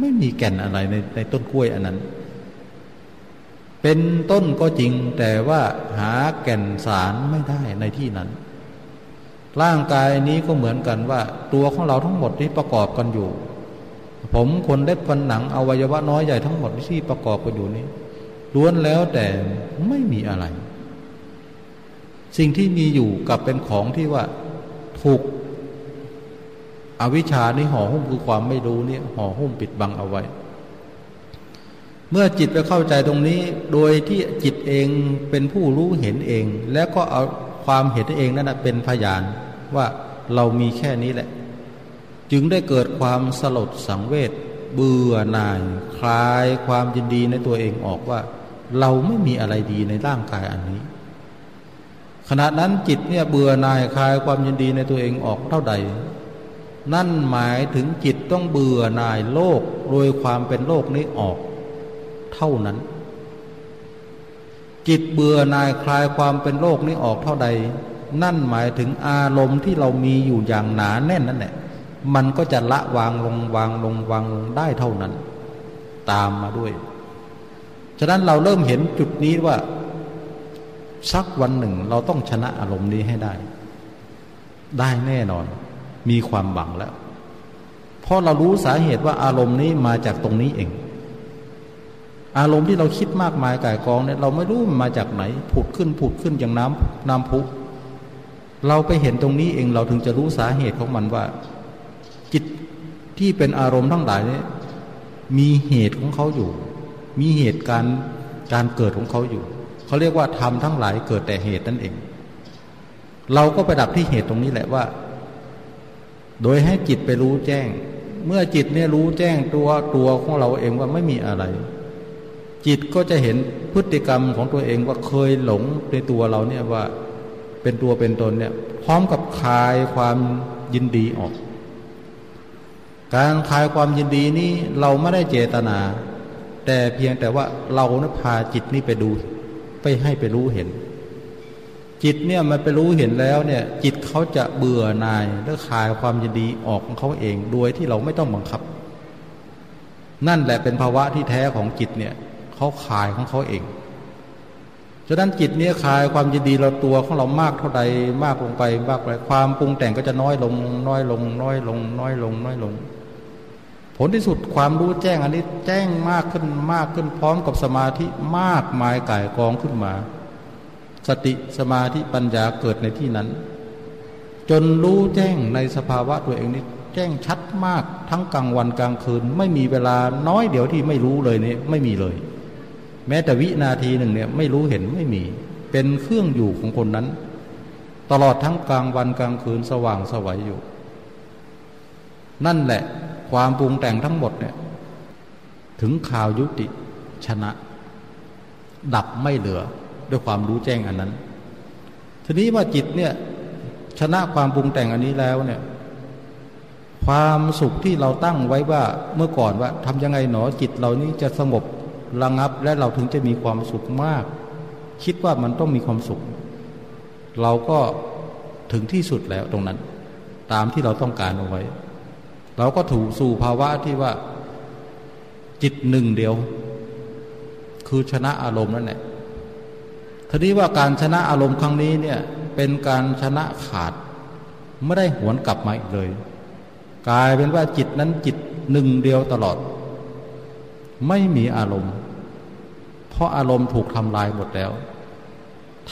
ไม่มีแก่นอะไรในในต้นกล้วยอันนั้น เป็นต้นก็จริงแต่ว่าหาแก่นสารไม่ได้ในที่นั้น ร่างกายนี้ก็เหมือนกันว่า ตัวของเราทั้งหมดที่ประกอบกันอยู่ ผมคนเล็บฟันหนังอวัยวะน้อยใหญ่ทั้งหมดที่ประกอบกันอยู่นี้ล้วนแล้วแต่ไม่มีอะไร สิ่งที่มีอยู่กับเป็นของที่ว่าถูกอวิชชานี่ห่อหุ้มคือความไม่รู้นี่ห่อหุ้มปิดบังเอาไว้ เมื่อจิตไปเข้าใจตรงนี้ โดยที่จิตเองเป็นผู้รู้เห็นเอง แล้วก็เอาความเห็นเองนั่นเป็นพยานว่าเรามีแค่นี้แหละ จึงได้เกิดความสลดสังเวชเบื่อหน่าย คลายความยินดีในตัวเองออกว่า เราไม่มีอะไรดีในร่างกายอันนี้ ขณะนั้นจิตเนี่ยเบื่อหน่ายคลายความยินดีในตัวเองออกเท่าใด นั่นหมายถึงจิตต้องเบื่อหน่ายโลกโดยความเป็นโลกนี้ออก เท่านั้น จิตเบื่อนายคลายความเป็นโลกนี้ออกเท่าใด นั่นหมายถึงอารมณ์ที่เรามีอยู่อย่างหนาแน่นนั่นแหละมันก็จะละวางลงวางลงวางลงได้เท่านั้น ตามมาด้วย ฉะนั้นเราเริ่มเห็นจุดนี้ว่า สักวันหนึ่งเราต้องชนะอารมณ์นี้ให้ได้ ได้แน่นอน มีความหวังแล้วเพราะเรารู้สาเหตุว่าอารมณ์นี้มาจากตรงนี้เอง อารมณ์ที่เราคิดมากมายก่ายกองเนี่ยเราไม่รู้มันมาจากไหน ผุดขึ้นผุดขึ้นอย่างน้ำน้ำพุ เราไปเห็นตรงนี้เองเราถึงจะรู้สาเหตุของมันว่า จิตที่เป็นอารมณ์ทั้งหลายเนี้มีเหตุของเขาอยู่ มีเหตุการการเกิดของเขาอยู่ เขาเรียกว่าทำทั้งหลายเกิดแต่เหตุนั่นเอง เราก็ไปดับที่เหตุตรงนี้แหละว่า โดยให้จิตไปรู้แจ้ง เมื่อจิตเนี่ยรู้แจ้งตัวตัวของเราเองว่าไม่มีอะไร จิตก็จะเห็นพฤติกรรมของตัวเองว่าเคยหลงในตัวเราเนี่ยว่าเป็นตัวเป็นตนเนี่ย พร้อมกับคลายความยินดีออก การคลายความยินดีนี้เราไม่ได้เจตนา แต่เพียงแต่ว่าเรานะพาจิตนี่ไปดู ไปให้ไปรู้เห็น จิตเนี่ยมันไปรู้เห็นแล้วเนี่ย จิตเขาจะเบื่อหน่ายและคลายความยินดีออกของเขาเองโดยที่เราไม่ต้องบังคับ นั่นแหละเป็นภาวะที่แท้ของจิตเนี่ย เขาคลายของเขาเองฉะนั้นจิตเนี่ยคลายความยินดีเราตัวของเรามากเท่าใดมากลงไปมากไปความปรุงแต่งก็จะน้อยลง น้อยลง น้อยลง น้อยลง น้อยลง ผลที่สุดความรู้แจ้งอันนี้แจ้งมากขึ้นมากขึ้นพร้อมกับสมาธิมากมายก่ายกองขึ้นมา สติสมาธิปัญญาเกิดในที่นั้น จนรู้แจ้งในสภาวะตัวเองนี้แจ้งชัดมากทั้งกลางวันกลางคืน ไม่มีเวลาน้อยเดี๋ยวที่ไม่รู้เลยนี่ไม่มีเลย แม้แต่วินาทีหนึ่งเนี่ยไม่รู้เห็นไม่มี เป็นเครื่องอยู่ของคนนั้น ตลอดทั้งกลางวันกลางคืนสว่างสวัยอยู่ นั่นแหละความปรุงแต่งทั้งหมดเนี่ยถึงข่าวยุติชนะ ดับไม่เหลือด้วยความรู้แจ้งอันนั้น ทีนี้ว่าจิตเนี่ยชนะความปรุงแต่งอันนี้แล้วเนี่ยความสุขที่เราตั้งไว้ว่าเมื่อก่อนว่าทำยังไงหนอจิตเรานี้จะสงบ ระงับและเราถึงจะมีความสุขมาก คิดว่ามันต้องมีความสุข เราก็ถึงที่สุดแล้วตรงนั้น ตามที่เราต้องการเอาไว้ เราก็ถูกสู่ภาวะที่ว่า จิตหนึ่งเดียว คือชนะอารมณ์นั่นแหละทีนี้ว่าการชนะอารมณ์ครั้งนี้เนี่ยเป็นการชนะขาดไม่ได้หวนกลับมาอีกเลย กลายเป็นว่าจิตนั้นจิตหนึ่งเดียวตลอด ไม่มีอารมณ์ เพราะอารมณ์ถูกทำลายหมดแล้ว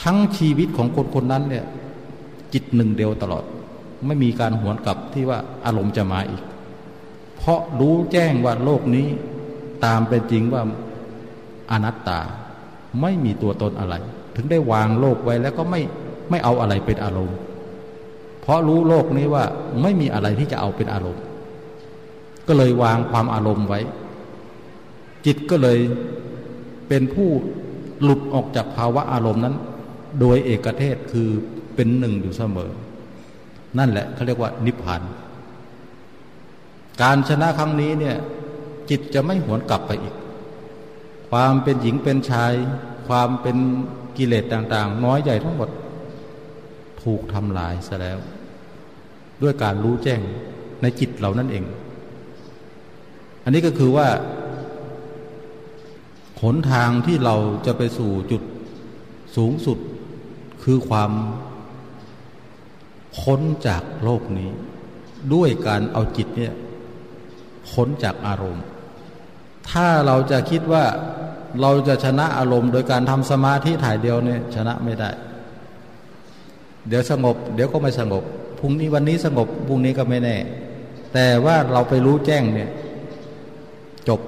ทั้งชีวิตของคนคนนั้นเนี่ย จิตหนึ่งเดียวตลอด ไม่มีการหวนกลับที่ว่าอารมณ์จะมาอีก เพราะรู้แจ้งว่าโลกนี้ตามเป็นจริงว่าอนัตตาไม่มีตัวตนอะไร ถึงได้วางโลกไว้แล้วก็ไม่ไม่เอาอะไรเป็นอารมณ์ เพราะรู้โลกนี้ว่าไม่มีอะไรที่จะเอาเป็นอารมณ์ ก็เลยวางความอารมณ์ไว้ จิตก็เลย เป็นผู้หลุดออกจากภาวะอารมณ์นั้น โดยเอกเทศคือเป็นหนึ่งอยู่เสมอ นั่นแหละเขาเรียกว่านิพพาน การชนะครั้งนี้เนี่ยจิตจะไม่หวนกลับไปอีก ความเป็นหญิงเป็นชาย ความเป็นกิเลสต่าง ๆ น้อยใหญ่ทั้งหมด ถูกทำลายซะแล้ว ด้วยการรู้แจ้งในจิตเรานั่นเอง อันนี้ก็คือว่า หนทางที่เราจะไปสู่จุดสูงสุดคือความพ้นจากโลกนี้ ด้วยการเอาจิตเนี่ยพ้นจากอารมณ์ ถ้าเราจะคิดว่าเราจะชนะอารมณ์ โดยการทำสมาธิถ่ายเดียวเนี่ยชนะไม่ได้ เดี๋ยวสงบ เดี๋ยวก็ไม่สงบพรุ่งนี้วันนี้สงบพรุ่งนี้ก็ไม่แน่ แต่ว่าเราไปรู้แจ้งเนี่ย จบ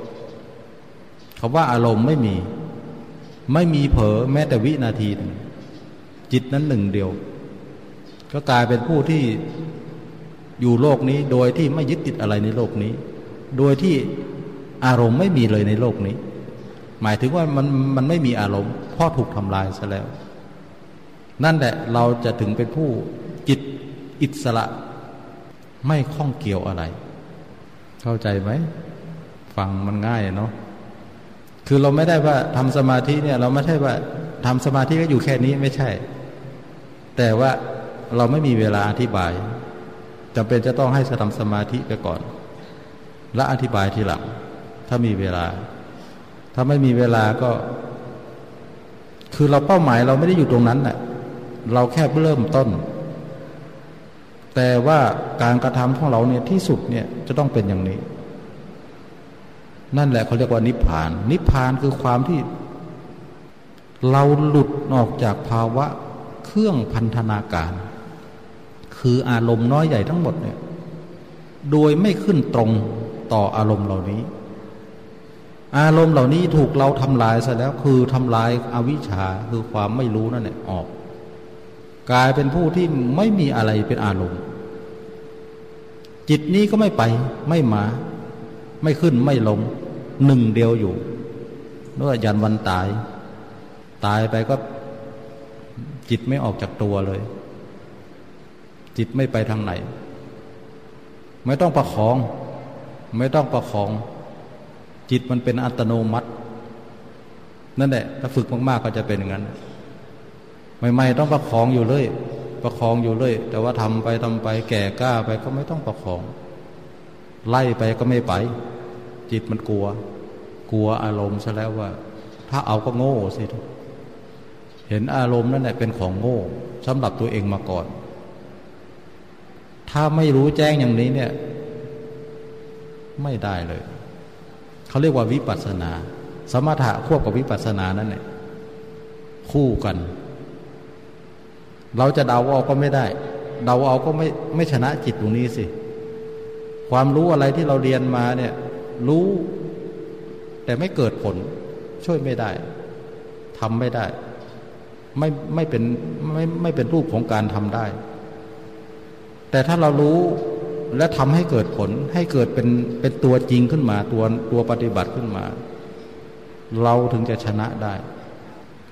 คาว่าอารมณ์ไม่มี ไม่มีเผลอแม้แต่วินาทีนึงจิตนั้นหนึ่งเดียว ก็กลายเป็นผู้ที่อยู่โลกนี้ โดยที่ไม่ยึดติดอะไรในโลกนี้ โดยที่อารมณ์ไม่มีเลยในโลกนี้ หมายถึงว่ามันมันไม่มีอารมณ์เพราะถูกทำลายซะแล้ว นั่นแหละเราจะถึงเป็นผู้จิตอิสระ ไม่ข้องเกี่ยวอะไร เข้าใจไหม ฟังมันง่ายเนาะ คือเราไม่ได้ว่าทำสมาธิเนี่ยเราไม่ใช่ว่าทำสมาธิก็อยู่แค่นี้ไม่ใช่ แต่ว่าเราไม่มีเวลาอธิบายจำเป็นจะต้องให้ทำสมาธิไปก่อน และอธิบายทีหลัง ถ้ามีเวลา ถ้าไม่มีเวลาก็ คือเราเป้าหมายเราไม่ได้อยู่ตรงนั้นแหละเราแค่เริ่มต้น แต่ว่าการกระทำของเราเนี่ยที่สุดเนี่ยจะต้องเป็นอย่างนี้ นั่นแหละเขาเรียกว่านิพพาน นิพพานคือความที่ เราหลุดออกจากภาวะเครื่องพันธนาการ คืออารมณ์น้อยใหญ่ทั้งหมดเนี่ย โดยไม่ขึ้นตรงต่ออารมณ์เหล่านี้ อารมณ์เหล่านี้ถูกเราทำลายซะแล้วคือทำลายอาวิชชาคือความไม่รู้นั่นแหละออก กลายเป็นผู้ที่ไม่มีอะไรเป็นอารมณ์ จิตนี้ก็ไม่ไปไม่มา ไม่ขึ้นไม่ลง หนึ่งเดียวอยู่เมื่อยันวันตาย ตายไปก็จิตไม่ออกจากตัวเลย จิตไม่ไปทางไหน ไม่ต้องประคอง ไม่ต้องประคอง จิตมันเป็นอัตโนมัติ นั่นแหละถ้าฝึกมากๆก็จะเป็นอย่างนั้นใหม่ๆต้องประคองอยู่เลยประคองอยู่เลยแต่ว่าทำไปทำไป แก่กล้าไปก็ไม่ต้องประคอง ไล่ไปก็ไม่ไป จิตมันกลัว กลัวอารมณ์ซะแล้วว่า ถ้าเอาก็โง่สิเห็นอารมณ์นั่นแหละเป็นของโง่สำหรับตัวเองมาก่อน ถ้าไม่รู้แจ้งอย่างนี้เนี่ย ไม่ได้เลย เขาเรียกว่าวิปัสสนา สมถะควบกับวิปัสสนานั่นแหละคู่กัน เราจะเดาเอาก็ไม่ได้ เดาเอาก็ไม่ไม่ชนะจิตตรงนี้สิ ความรู้อะไรที่เราเรียนมาเนี่ย รู้ แต่ไม่เกิดผล ช่วยไม่ได้ทำไม่ได้ ไม่ไม่เป็นไม่ไม่เป็นรูปของการทำได้ แต่ถ้าเรารู้และทำให้เกิดผลให้เกิดเป็นเป็นตัวจริงขึ้นมาตัวตัวปฏิบัติขึ้นมา เราถึงจะชนะได้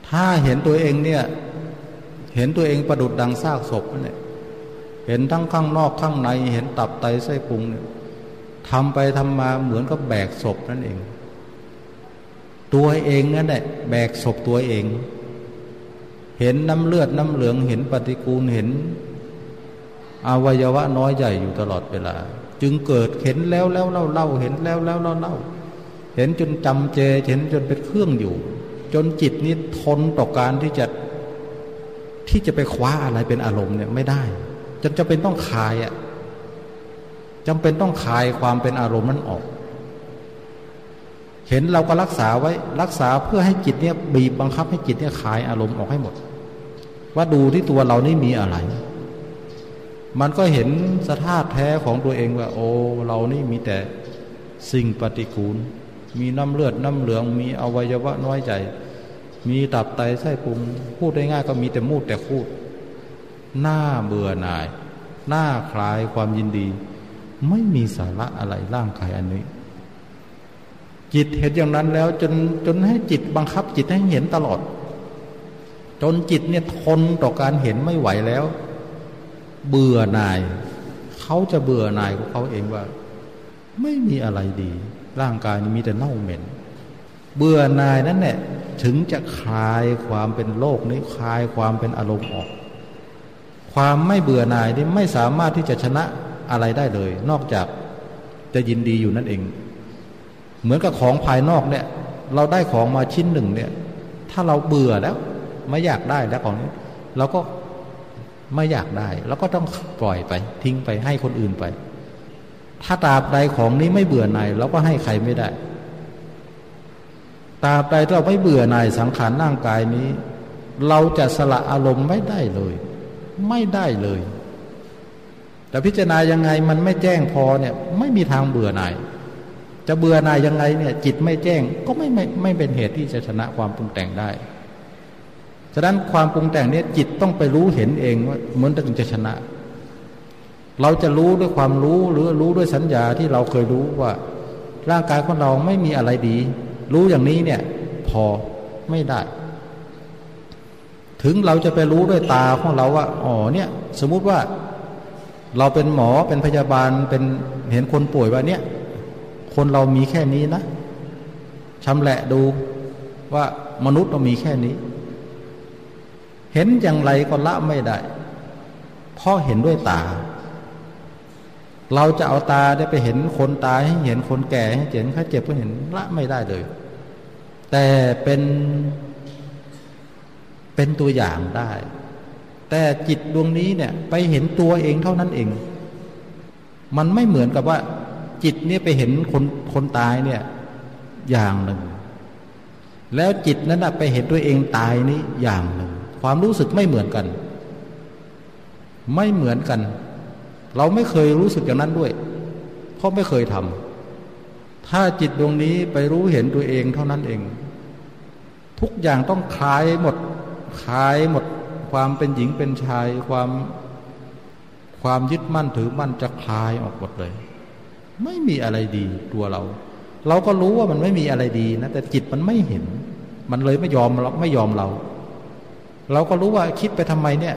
ถ้าเห็นตัวเองเนี่ย เห็นตัวเองประดุดดังซากศพเนี่ยเห็นทั้งข้างนอกข้างใน เห็นตับไตไส้พุงเนี่ย ทำไปทำมาเหมือนกับแบกศพนั่นเอง ตัวเองนั่นแหละแบกศพตัวเอง เห็นน้ำเลือดน้ำเหลืองเห็นปฏิกูลเห็นอวัยวะน้อยใหญ่อยู่ตลอดเวลา จึงเกิดเห็นแล้วแล้วเล่าเล่าเห็นแล้วแล้วเล่าเล่าเห็นจนจำเจเห็นจนเป็นเครื่องอยู่ จนจิตนี้ทนต่อการที่จะที่จะไปคว้าอะไรเป็นอารมณ์เนี่ยไม่ได้ จนจะเป็นต้องคายอะ่ะ จำเป็นต้องคายความเป็นอารมณ์นั้นออก เห็นเราก็รักษาไว้รักษาเพื่อให้จิตเนี่ยบีบบังคับให้จิตเนี่ยคายอารมณ์ออกให้หมด ว่าดูที่ตัวเรานี่มีอะไร มันก็เห็นสภาพแท้ของตัวเองว่า โอ้เรานี่มีแต่สิ่งปฏิกูล มีน้ำเลือดน้ำเหลือง มีอวัยวะน้อยใจ มีตับไตไส้พุงพูดได้ง่ายก็มีแต่มูดแต่พูดหน้าเบื่อหน่าย หน้าคลายความยินดี ไม่มีสาระอะไรร่างกายอันนี้ จิตเห็นอย่างนั้นแล้วจนจนให้จิตบังคับ จิตให้เห็นตลอด จนจิตเนี่ยทนต่อการเห็นไม่ไหวแล้ว เบื่อหน่าย เขาจะเบื่อหน่ายของเขาเองว่า ไม่มีอะไรดี ร่างกายนี้มีแต่เน่าเหม็น เบื่อหน่ายนั่นแหละถึงจะคลายความเป็นโลกนี้คลายความเป็นอารมณ์ออก ความไม่เบื่อหน่ายนี่ไม่สามารถที่จะชนะ อะไรได้เลย นอกจากจะยินดีอยู่นั่นเอง เหมือนกับของภายนอกเนี่ย เราได้ของมาชิ้นหนึ่งเนี่ย ถ้าเราเบื่อแล้ว ไม่อยากได้แล้วของนี้เราก็ไม่อยากได้เราก็ต้องปล่อยไป ทิ้งไปให้คนอื่นไป ถ้าตราบใดของนี้ไม่เบื่อหน่ายเราก็ให้ใครไม่ได้ตราบใดเราไม่เบื่อหน่ายสังขารร่างกายนี้ เราจะสละอารมณ์ไม่ได้เลย ไม่ได้เลย แต่พิจารณายังไงมันไม่แจ้งพอเนี่ยไม่มีทางเบื่อหน่ายจะเบื่อหน่ายยังไงเนี่ยจิตไม่แจ้งก็ไม่ไม่ไม่เป็นเหตุที่จะชนะความปรุงแต่งได้ ฉะนั้นความปรุงแต่งเนี่ยจิตต้องไปรู้เห็นเองว่าเหมือนถึงจะชนะ เราจะรู้ด้วยความรู้หรือรู้ด้วยสัญญาที่เราเคยรู้ว่า ร่างกายของเราไม่มีอะไรดี รู้อย่างนี้เนี่ยพอไม่ได้ ถึงเราจะไปรู้ด้วยตาของเราว่าอ๋อเนี่ยสมมุติว่า เราเป็นหมอเป็นพยาบาลเป็นเห็นคนป่วยว่าเนี่ย คนเรามีแค่นี้นะชำแหละดูว่ามนุษย์เรามีแค่นี้ เห็นอย่างไรก็ละไม่ได้เพราะเห็นด้วยตา เราจะเอาตาได้ไปเห็นคนตายให้เห็นคนแก่ให้เห็นข้าเจ็บก็เห็นละไม่ได้เลย แต่เป็นเป็นตัวอย่างได้ แต่จิตดวงนี้เนี่ยไปเห็นตัวเองเท่านั้นเอง มันไม่เหมือนกับว่า จิตเนี่ยไปเห็นคนคนตายเนี่ยอย่างหนึ่ง แล้วจิตนั้นนะไปเห็นตัวเองตายนี้อย่างหนึ่ง ความรู้สึกไม่เหมือนกัน ไม่เหมือนกัน เราไม่เคยรู้สึกอย่างนั้นด้วย เพราะไม่เคยทำถ้าจิตดวงนี้ไปรู้เห็นตัวเองเท่านั้นเอง ทุกอย่างต้องคลายหมดคลายหมด ความเป็นหญิงเป็นชายความความยึดมั่นถือมั่นจะคลายออกหมดเลย ไม่มีอะไรดีตัวเรา เราก็รู้ว่ามันไม่มีอะไรดีนะแต่จิตมันไม่เห็น มันเลยไม่ยอมเราไม่ยอมเรา เราก็รู้ว่าคิดไปทำไมเนี่ย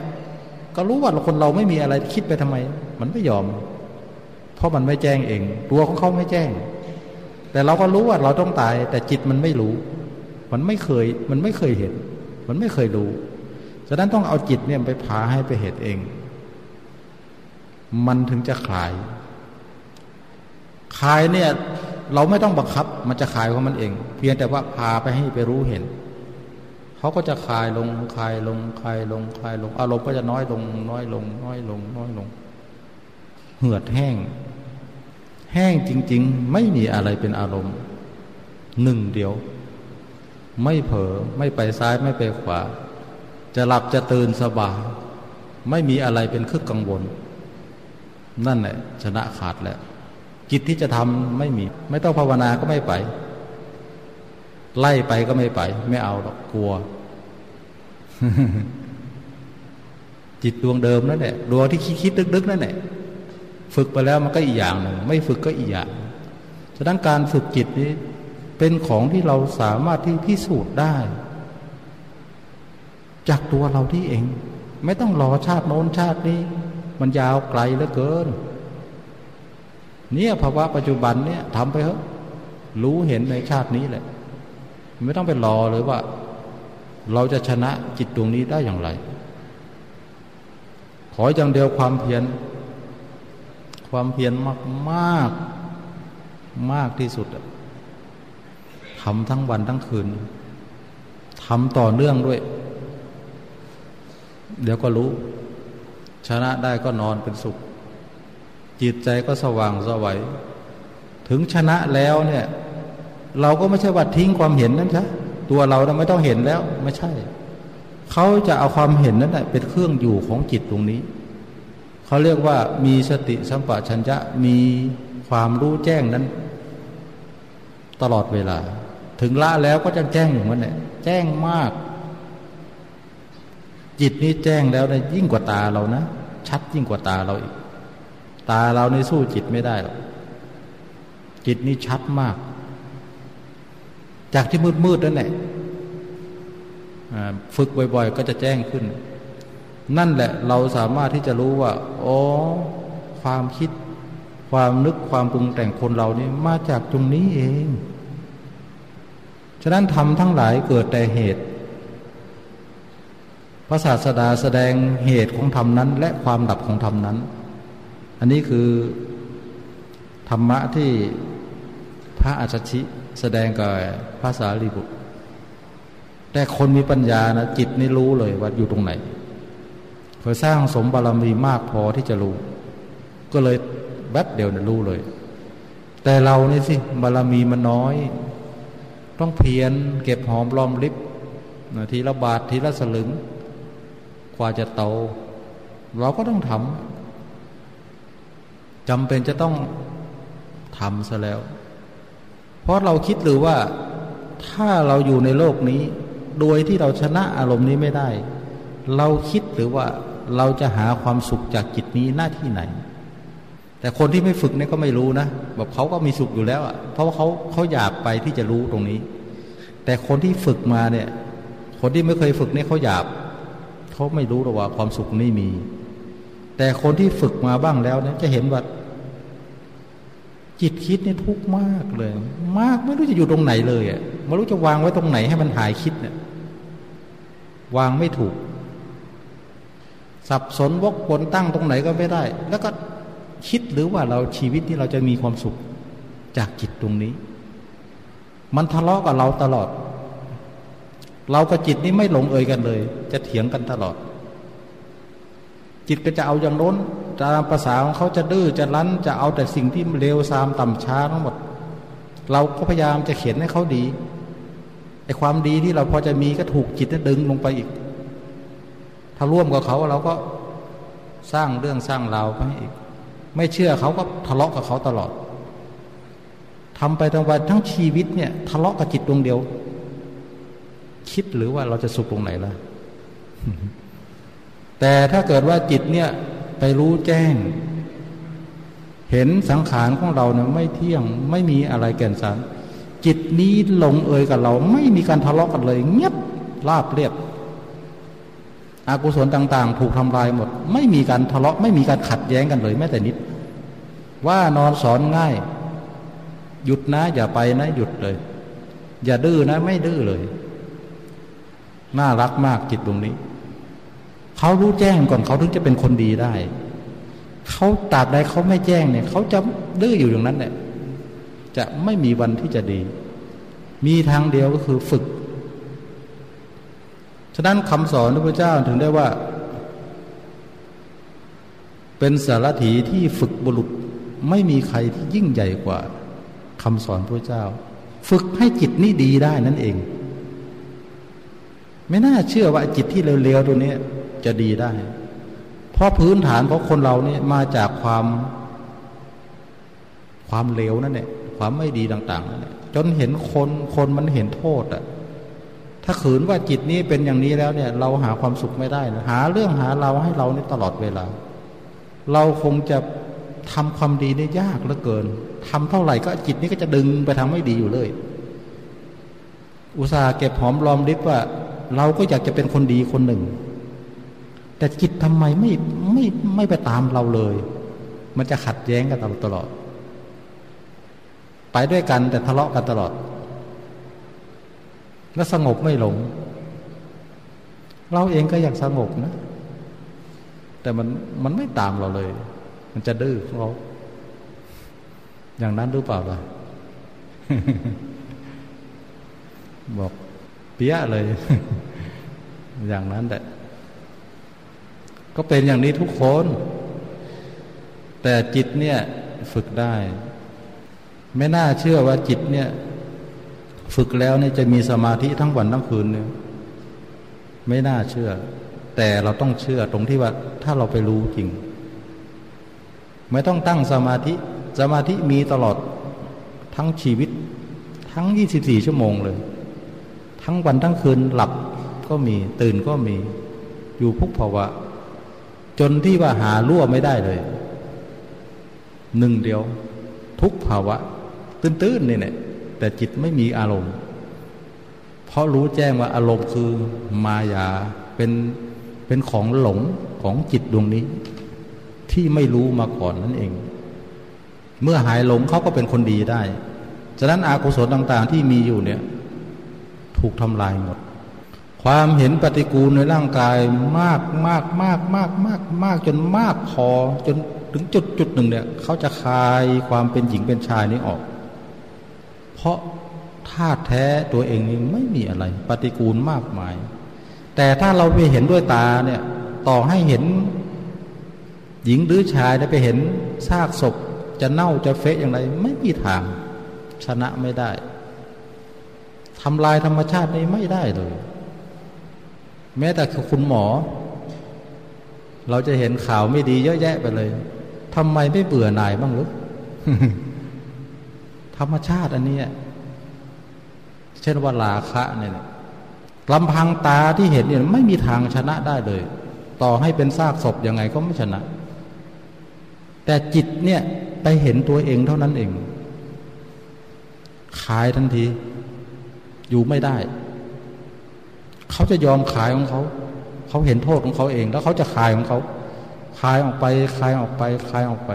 ก็รู้ว่าคนเราไม่มีอะไรคิดไปทำไม มันไม่ยอม เพราะมันไม่แจ้งเอง ตัวของเขาไม่แจ้ง แต่เราก็รู้ว่าเราต้องตาย แต่จิตมันไม่รู้ มันไม่เคย มันไม่เคยเห็น มันไม่เคยรู้ ฉะนั้นต้องเอาจิตเนี่ยไปพาให้ไปเห็นเอง มันถึงจะคลายคลายเนี่ยเราไม่ต้องบังคับ มันจะคลายของมันเอง เพียงแต่ว่าพาไปให้ไปรู้เห็นเขาก็จะคลายลงคลายลงคลายลงคลายลงอารมณ์ก็จะน้อยลง น้อยลง น้อยลง น้อยลง เหือดแห้ง แห้งจริง ๆ ไม่มีอะไรเป็นอารมณ์ หนึ่งเดียว ไม่เผลอไม่ไปซ้ายไม่ไปขวา จะหลับจะตื่นสบาย ไม่มีอะไรเป็นเคึกกังวล นั่นแหละชนะขาดแล้วกิจที่จะทำไม่มี ไม่ต้องภาวนาก็ไม่ไป ไล่ไปก็ไม่ไป ไม่เอาหรอกกลัว จิตดวงเดิมนั่นแหละดวงที่คิดคิดดึกๆนั่นแหละฝึกไปแล้วมันก็อีกอย่างหนึ่งไม่ฝึกก็อีกอย่างฉะนั้นการฝึกจิตนี้เป็นของที่เราสามารถที่พิสูจน์ได้ จากตัวเราที่เอง ไม่ต้องรอชาติโน้นชาตินี้ มันยาวไกลเหลือเกิน เนี่ยภาวะปัจจุบันเนี่ยทำไปเถอะรู้เห็นในชาตินี้แหละ ไม่ต้องไปรอเลยว่า เราจะชนะจิตดวงนี้ได้อย่างไร ขออย่างเดียวความเพียรความเพียรมากมากมากที่สุดทำทั้งวันทั้งคืนทำต่อเนื่องด้วย เดี๋ยวก็รู้ ชนะได้ก็นอนเป็นสุข จิตใจก็สว่างสวัยถึงชนะแล้วเนี่ย เราก็ไม่ใช่ว่าทิ้งความเห็นนั่นใช่ตัวเราเราไม่ต้องเห็นแล้ว ไม่ใช่ เขาจะเอาความเห็นนั้นเป็นเครื่องอยู่ของจิตตรงนี้ เขาเรียกว่ามีสติสัมปชัญญะมีความรู้แจ้งนั้น ตลอดเวลา ถึงละแล้วก็จะแจ้งอย่างนั้นแหละแจ้งมาก จิตนี้แจ้งแล้วนะยิ่งกว่าตาเรานะ ชัดยิ่งกว่าตาเราอีก ตาเราในสู้จิตไม่ได้หรอกจิตนี้ชัดมาก จากที่มืดมืดนั่นแหละฝึกบ่อยๆ ก็จะแจ้งขึ้น นั่นแหละเราสามารถที่จะรู้ว่าอ๋อความคิด ความนึกความปรุงแต่งคนเรานี่มาจากตรงนี้เอง ฉะนั้นทำทั้งหลายเกิดแต่เหตุ พระศาสดาแสดงเหตุของธรรมนั้น และความดับของธรรมนั้น อันนี้คือธรรมะที่พระอาชชิแสดงกับพระสารีบุตร แต่คนมีปัญญานะจิตนี่รู้เลยว่าอยู่ตรงไหนเคยสร้างสมบารมีมากพอที่จะรู้ ก็เลยแป๊บเดียวนะรู้เลย แต่เรานี่สิบารมีมันน้อย ต้องเพียรเก็บหอมรอมริบทีละบาททีละสลึง กว่าจะโต เราก็ต้องทำจำเป็นจะต้องทำซะแล้ว เพราะเราคิดหรือว่าถ้าเราอยู่ในโลกนี้ โดยที่เราชนะอารมณ์นี้ไม่ได้ เราคิดหรือว่าเราจะหาความสุขจากจิตนี้หน้าที่ไหน แต่คนที่ไม่ฝึกเนี่ยก็ไม่รู้นะแบบเขาก็มีสุขอยู่แล้วอะเพราะว่าเขาเขาอยากไปที่จะรู้ตรงนี้ แต่คนที่ฝึกมาเนี่ย คนที่ไม่เคยฝึกเนี่ยเขาอยาก เขาไม่รู้หรอกว่าความสุขนี่มี แต่คนที่ฝึกมาบ้างแล้วเนี่ยจะเห็นว่า จิตคิดนี่ทุกข์มากเลย มากไม่รู้จะอยู่ตรงไหนเลยอะไม่รู้จะวางไว้ตรงไหนให้มันหายคิดเนี่ยวางไม่ถูก สับสนวกวนตั้งตรงไหนก็ไม่ได้ แล้วก็คิดหรือว่าเราชีวิตที่เราจะมีความสุขจากจิตตรงนี้ มันทะเลาะกับเราตลอด เรากับจิตนี้ไม่หลงเอยกันเลย จะเถียงกันตลอด จิตก็จะเอาอย่างโน้นตามภาษาของเขาจะดื้อจะรั้น จะเอาแต่สิ่งที่เลวทรามต่ำช้าทั้งหมด เราก็พยายามจะเขียนให้เขาดีไอ้ความดีที่เราพอจะมีก็ถูกจิตดึงลงไปอีก ถ้าร่วมกับเขาเราก็สร้างเรื่องสร้างราวไปอีก ไม่เชื่อเขาก็ทะเลาะกับเขาตลอดทำไปทั้งวันทั้งชีวิตเนี่ย ทะเลาะกับจิตดวงเดียว คิดหรือว่าเราจะสุขตรงไหนล่ะ แต่ถ้าเกิดว่าจิตเนี่ยไปรู้แจ้ง เห็นสังขารของเราเนี่ยไม่เที่ยง ไม่มีอะไรแก่นสาร จิตนี้ลงเอยกับเรา ไม่มีการทะเลาะกันเลย เงียบราบเรียบอากุศลต่าง ๆ ถูกทำลายหมด ไม่มีการทะเลาะ ไม่มีการขัดแย้งกันเลยแม้แต่นิด ว่านอนสอนง่าย หยุดนะ อย่าไปนะ หยุดเลย อย่าดื้อนะ ไม่ดื้อเลย น่ารักมากจิตตรงนี้ เขารู้แจ้งก่อนเขาถึงจะเป็นคนดีได้ เขาตราบใดเขาไม่แจ้งเนี่ย เขาจะดื้ออยู่อย่างนั้นแหละจะไม่มีวันที่จะดี มีทางเดียวก็คือฝึก ฉะนั้นคำสอนพระพุทธเจ้าถึงได้ว่า เป็นสารถีที่ฝึกบุรุษไม่มีใครที่ยิ่งใหญ่กว่าคำสอนพระเจ้า ฝึกให้จิตนี้ดีได้นั่นเอง ไม่น่าเชื่อว่าจิตที่เร็วๆตัวนี้จะดีได้ เพราะพื้นฐานของคนเราเนี่ยมาจากความ ความเลวนั่นแหละความไม่ดีต่าง ๆนั่นแหละจนเห็นคนคนมันเห็นโทษอะ ถ้าขืนว่าจิตนี้เป็นอย่างนี้แล้วเนี่ย เราหาความสุขไม่ได้นะหาเรื่องหาเราให้เรานี่ตลอดเวลา เราคงจะทำความดีได้ยากเหลือเกินทำเท่าไหร่ก็จิตนี้ก็จะดึงไปทำไม่ดีอยู่เลย อุตส่าห์เก็บหอมรอมริบว่า เราก็อยากจะเป็นคนดีคนหนึ่ง แต่จิตทำไมไม่ไม่ไม่ไปตามเราเลย มันจะขัดแย้งกันตลอด ไปด้วยกันแต่ทะเลาะกันตลอด แล้วสงบไม่หลง เราเองก็อยากสงบนะ แต่มันมันไม่ตามเราเลย มันจะดื้อเราอย่างนั้นรู้เปล่าล่ะบอก เปี้ยเลย อย่างนั้นแหละก็เป็นอย่างนี้ทุกคน แต่จิตเนี่ยฝึกได้ ไม่น่าเชื่อว่าจิตเนี่ย ฝึกแล้วเนี่ยจะมีสมาธิทั้งวันทั้งคืนเนี่ยไม่น่าเชื่อ แต่เราต้องเชื่อตรงที่ว่าถ้าเราไปรู้จริง ไม่ต้องตั้งสมาธิ สมาธิมีตลอดทั้งชีวิต ทั้งยี่สิบสี่ชั่วโมงเลย ทั้งวันทั้งคืนหลับก็มีตื่นก็มีอยู่พุกภาวะ จนที่ว่าหารั่วไม่ได้เลย หนึ่งเดียว ทุกภาวะ ตื้นๆนี่แหละแต่จิตไม่มีอารมณ์ เพราะรู้แจ้งว่าอารมณ์คือมายาเป็นเป็นของหลงของจิตดวงนี้ ที่ไม่รู้มาก่อนนั่นเอง เมื่อหายหลงเขาก็เป็นคนดีได้ ฉะนั้นอากุศลต่าง ๆ ที่มีอยู่เนี่ย ถูกทำลายหมด ความเห็นปฏิกูลในร่างกายมากมากมากมากมากมากจนมากพอจนถึงจุดจุดหนึ่งเนี่ยเขาจะคลายความเป็นหญิงเป็นชายนี้ออก เพราะธาตุแท้ตัวเองนี่ไม่มีอะไร ปฏิกูลมากมาย แต่ถ้าเราไปเห็นด้วยตาเนี่ยต่อให้เห็นหญิงหรือชายได้ไปเห็นซากศพจะเน่าจะเฟะอย่างไร ไม่มีทางชนะไม่ได้ ทำลายธรรมชาตินี้ไม่ได้เลย แม้แต่คุณหมอ เราจะเห็นข่าวไม่ดีเยอะแยะไปเลยทำไมไม่เบื่อหน่ายบ้างหรือธรรมชาติอันนี้เช่นว่าลาคะเนี่ยลำพังตาที่เห็นเนี่ยไม่มีทางชนะได้เลย ต่อให้เป็นซากศพยังไงก็ไม่ชนะ แต่จิตเนี่ยไปเห็นตัวเองเท่านั้นเอง ขายทันที อยู่ไม่ได้ เขาจะยอมขายของเขา เขาเห็นโทษของเขาเอง แล้วเขาจะขายของเขาคลายออกไปคลายออกไปคลายออกไป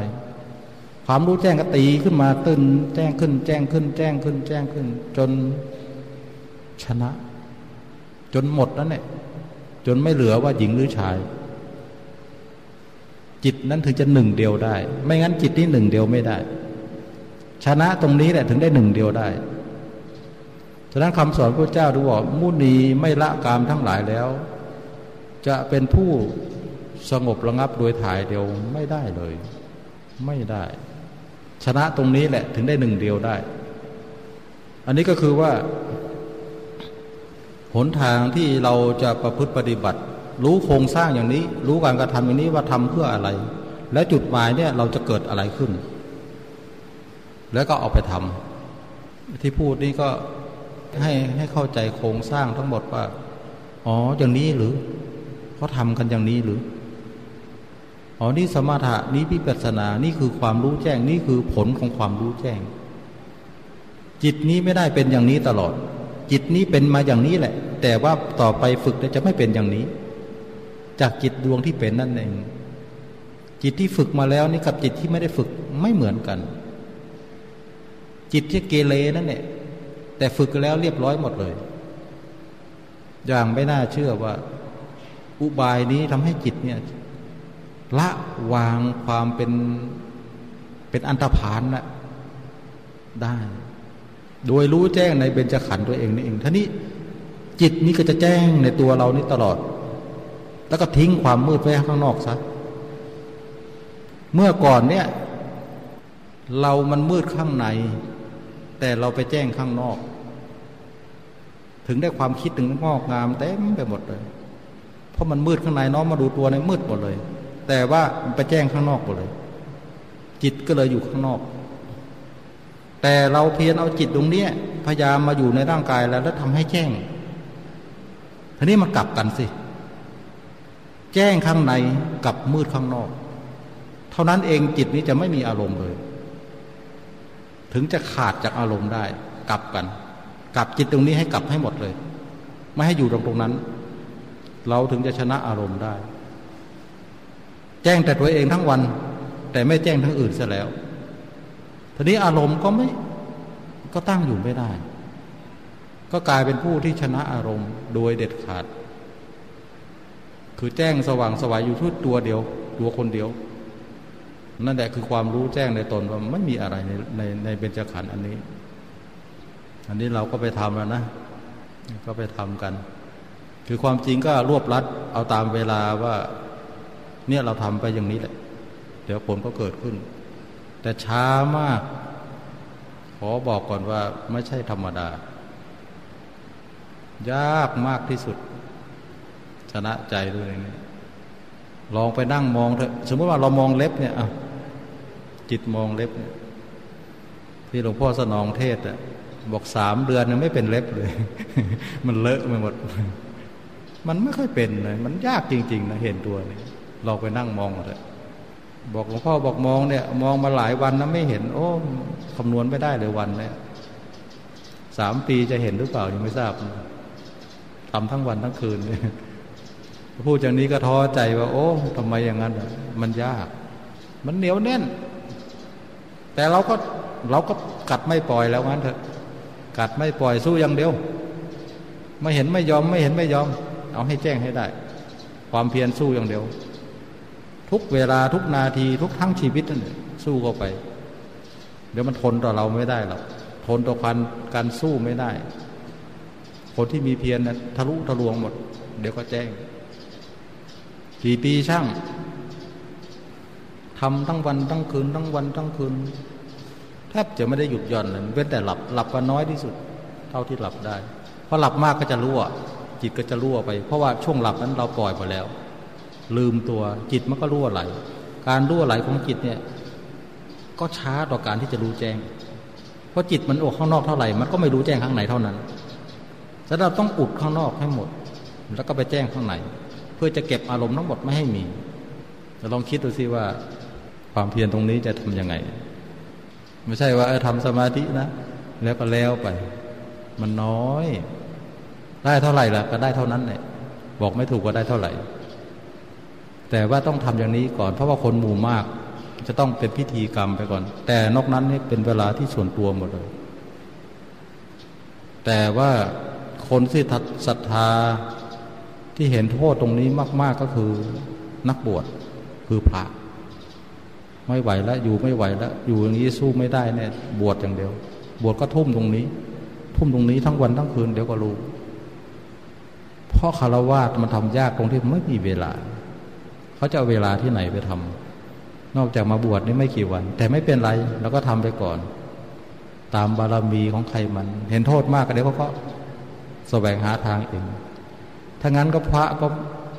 ความรู้แจ้งก็ตีขึ้นมาตื่นแจ้งขึ้น แจ้งขึ้น แจ้งขึ้น แจ้งขึ้น จนชนะ จนหมดนั่นแหละจนไม่เหลือว่าหญิงหรือชาย จิตนั้นถึงจะหนึ่งเดียวได้ ไม่งั้นจิตนี้หนึ่งเดียวไม่ได้ ชนะตรงนี้แหละถึงได้หนึ่งเดียวได้ ฉะนั้นคำสอนพระเจ้าดูว่ามุนีไม่ละกามทั้งหลายแล้ว จะเป็นผู้สงบระงับโดยถ่ายเดียวไม่ได้เลย ไม่ได้ ชนะตรงนี้แหละถึงได้หนึ่งเดียวได้ อันนี้ก็คือว่าหนทางที่เราจะประพฤติปฏิบัติ รู้โครงสร้างอย่างนี้ รู้การกระทำอย่างนี้ว่าทำเพื่ออะไร และจุดหมายเนี่ยเราจะเกิดอะไรขึ้น แล้วก็เอาไปทำที่พูดนี่ก็ ให้ให้เข้าใจโครงสร้างทั้งหมดว่า อ๋ออย่างนี้หรือเขาทำกันอย่างนี้หรืออ๋อนี่สมถะนี้พิปัสนานี่คือความรู้แจ้งนี่คือผลของความรู้แจ้ง จิตนี้ไม่ได้เป็นอย่างนี้ตลอด จิตนี้เป็นมาอย่างนี้แหละ แต่ว่าต่อไปฝึกจะไม่เป็นอย่างนี้ จากจิตดวงที่เป็นนั่นเองจิตที่ฝึกมาแล้วนี่กับจิตที่ไม่ได้ฝึกไม่เหมือนกัน จิตที่เกเรนั่นเนี่ย แต่ฝึกแล้วเรียบร้อยหมดเลย อย่างไม่น่าเชื่อว่า อุบายนี้ทำให้จิตเนี่ย ละวางความเป็นเป็นอันตรพานนะได้ โดยรู้แจ้งในเบญจขันธ์ตัวเองนี่เองท่านี้จิตนี้ก็จะแจ้งในตัวเรานี่ตลอด แล้วก็ทิ้งความมืดไว้ข้างนอกซะเมื่อก่อนเนี่ย เรามันมืดข้างใน แต่เราไปแจ้งข้างนอก ถึงได้ความคิดถึงงอกงามเต็มไปหมดเลย เพราะมันมืดข้างในน้องมาดูตัวในมืดหมดเลย แต่ว่าไปแจ้งข้างนอกหมดเลย จิตก็เลยอยู่ข้างนอก แต่เราเพียรเอาจิตตรงนี้พยายามมาอยู่ในร่างกายแล้วแล้วทำให้แจ้งทีนี้มันกลับกันสิ แจ้งข้างในกับมืดข้างนอก เท่านั้นเองจิตนี้จะไม่มีอารมณ์เลย ถึงจะขาดจากอารมณ์ได้ กลับกัน กลับจิตตรงนี้ให้กลับให้หมดเลย ไม่ให้อยู่ตรงตรงนั้น เราถึงจะชนะอารมณ์ได้ แจ้งแต่ตัวเองทั้งวัน แต่ไม่แจ้งทั้งอื่นเสียแล้วทีนี้อารมณ์ก็ไม่ก็ตั้งอยู่ไม่ได้ ก็กลายเป็นผู้ที่ชนะอารมณ์โดยเด็ดขาด คือแจ้งสว่างสวายอยู่ทุกตัวเดียว ตัวคนเดียว นั่นแหละคือความรู้แจ้งในตนว่าไม่มีอะไรในในในเบญจขันธ์อันนี้ อันนี้เราก็ไปทำแล้วนะ ก็ไปทำกัน คือความจริงก็รวบรัดเอาตามเวลาว่า เนี่ยเราทำไปอย่างนี้แหละ เดี๋ยวผลก็เกิดขึ้น แต่ช้ามาก ขอบอกก่อนว่าไม่ใช่ธรรมดา ยากมากที่สุด ชนะใจด้วยนี่ลองไปนั่งมองเถอะ สมมติว่าเรามองเล็บเนี่ยจิตมองเล็บเนี่ยที่หลวงพ่อสนองเทศอะ บอกสามเดือนยังไม่เป็นเล็บเลย มันเลอะไปหมด มันไม่ค่อยเป็นเลยมันยากจริง ๆ นะเห็นตัวนี่เราไปนั่งมองเลยบอกหลวงพ่อบอกมองเนี่ย มองมาหลายวันนะไม่เห็น โอ้คำนวณไม่ได้เลยวันเนี่ยสามปีจะเห็นหรือเปล่ายังไม่ทราบทำทั้งวันทั้งคืนเนี่ยพูดอย่างนี้ก็ท้อใจว่า โอ้ทำไมอย่างนั้น มันยาก มันเหนียวแน่น แต่เราก็เราก็กัดไม่ปล่อยแล้วงั้นเถอะ กัดไม่ปล่อยสู้อย่างเดียว ไม่เห็นไม่ยอมไม่เห็นไม่ยอม เอาให้แจ้งให้ได้ ความเพียรสู้อย่างเดียว ทุกเวลาทุกนาทีทุกทั้งชีวิตนั่นสู้เข้าไป เดี๋ยวมันทนต่อเราไม่ได้หรอกทนต่อการการสู้ไม่ได้ คนที่มีเพียรนะทะลุทะลวงหมด เดี๋ยวก็แจ้ง กี่ปีช่างทำทั้งวันทั้งคืนทั้งวันทั้งคืน แทบจะไม่ได้หยุดหย่อนเลยเว้นแต่หลับหลับก็น้อยที่สุด เท่าที่หลับได้พราะหลับมากก็จะรั่ว จิตก็จะรั่วไป เพราะว่าช่วงหลับนั้นเราปล่อยไปแล้ว ลืมตัวจิตมันก็รั่วไหล การรั่วไหลของจิตเนี่ย ก็ช้าต่อการที่จะรู้แจ้ง เพราะจิตมันออกข้างนอกเท่าไหร่มันก็ไม่รู้แจ้งข้างในเท่านั้นฉะนั้นเราต้องอุดข้างนอกให้หมด แล้วก็ไปแจ้งข้างในเพื่อจะเก็บอารมณ์ทั้งหมดไม่ให้มีจะลองคิดดูสิว่าความเพียรตรงนี้จะทํำยังไง ไม่ใช่ว่าเออทำสมาธินะ แล้วก็แล้วไป มันน้อย ได้เท่าไหร่ล่ะ ก็ได้เท่านั้นแหละบอกไม่ถูกว่าได้เท่าไหร่ แต่ว่าต้องทำอย่างนี้ก่อน เพราะว่าคนหมู่มาก จะต้องเป็นพิธีกรรมไปก่อน แต่นอกนั้นนี่เป็นเวลาที่ส่วนตัวหมดเลย แต่ว่าคนที่ศรัทธาที่เห็นโทษตรงนี้มาก ๆก็คือนักบวชคือพระ ไม่ไหวแล้วอยู่ไม่ไหวแล้วอยู่อย่างนี้สู้ไม่ได้เนี่ยบวชอย่างเดียว บวชก็ทุ่มตรงนี้ ทุ่มตรงนี้ทั้งวันทั้งคืนเดี๋ยวก็รู้เพราะคารวาสมันทำยากตรงที่ไม่มีเวลา เขาจะเอาเวลาที่ไหนไปทำนอกจากมาบวชนี่ไม่กี่วัน แต่ไม่เป็นไรเราก็ทำไปก่อน ตามบารมีของใครมัน เห็นโทษมากก็เดี๋ยวเขาก็แสวงหาทางเองถ้างั้นก็พระก็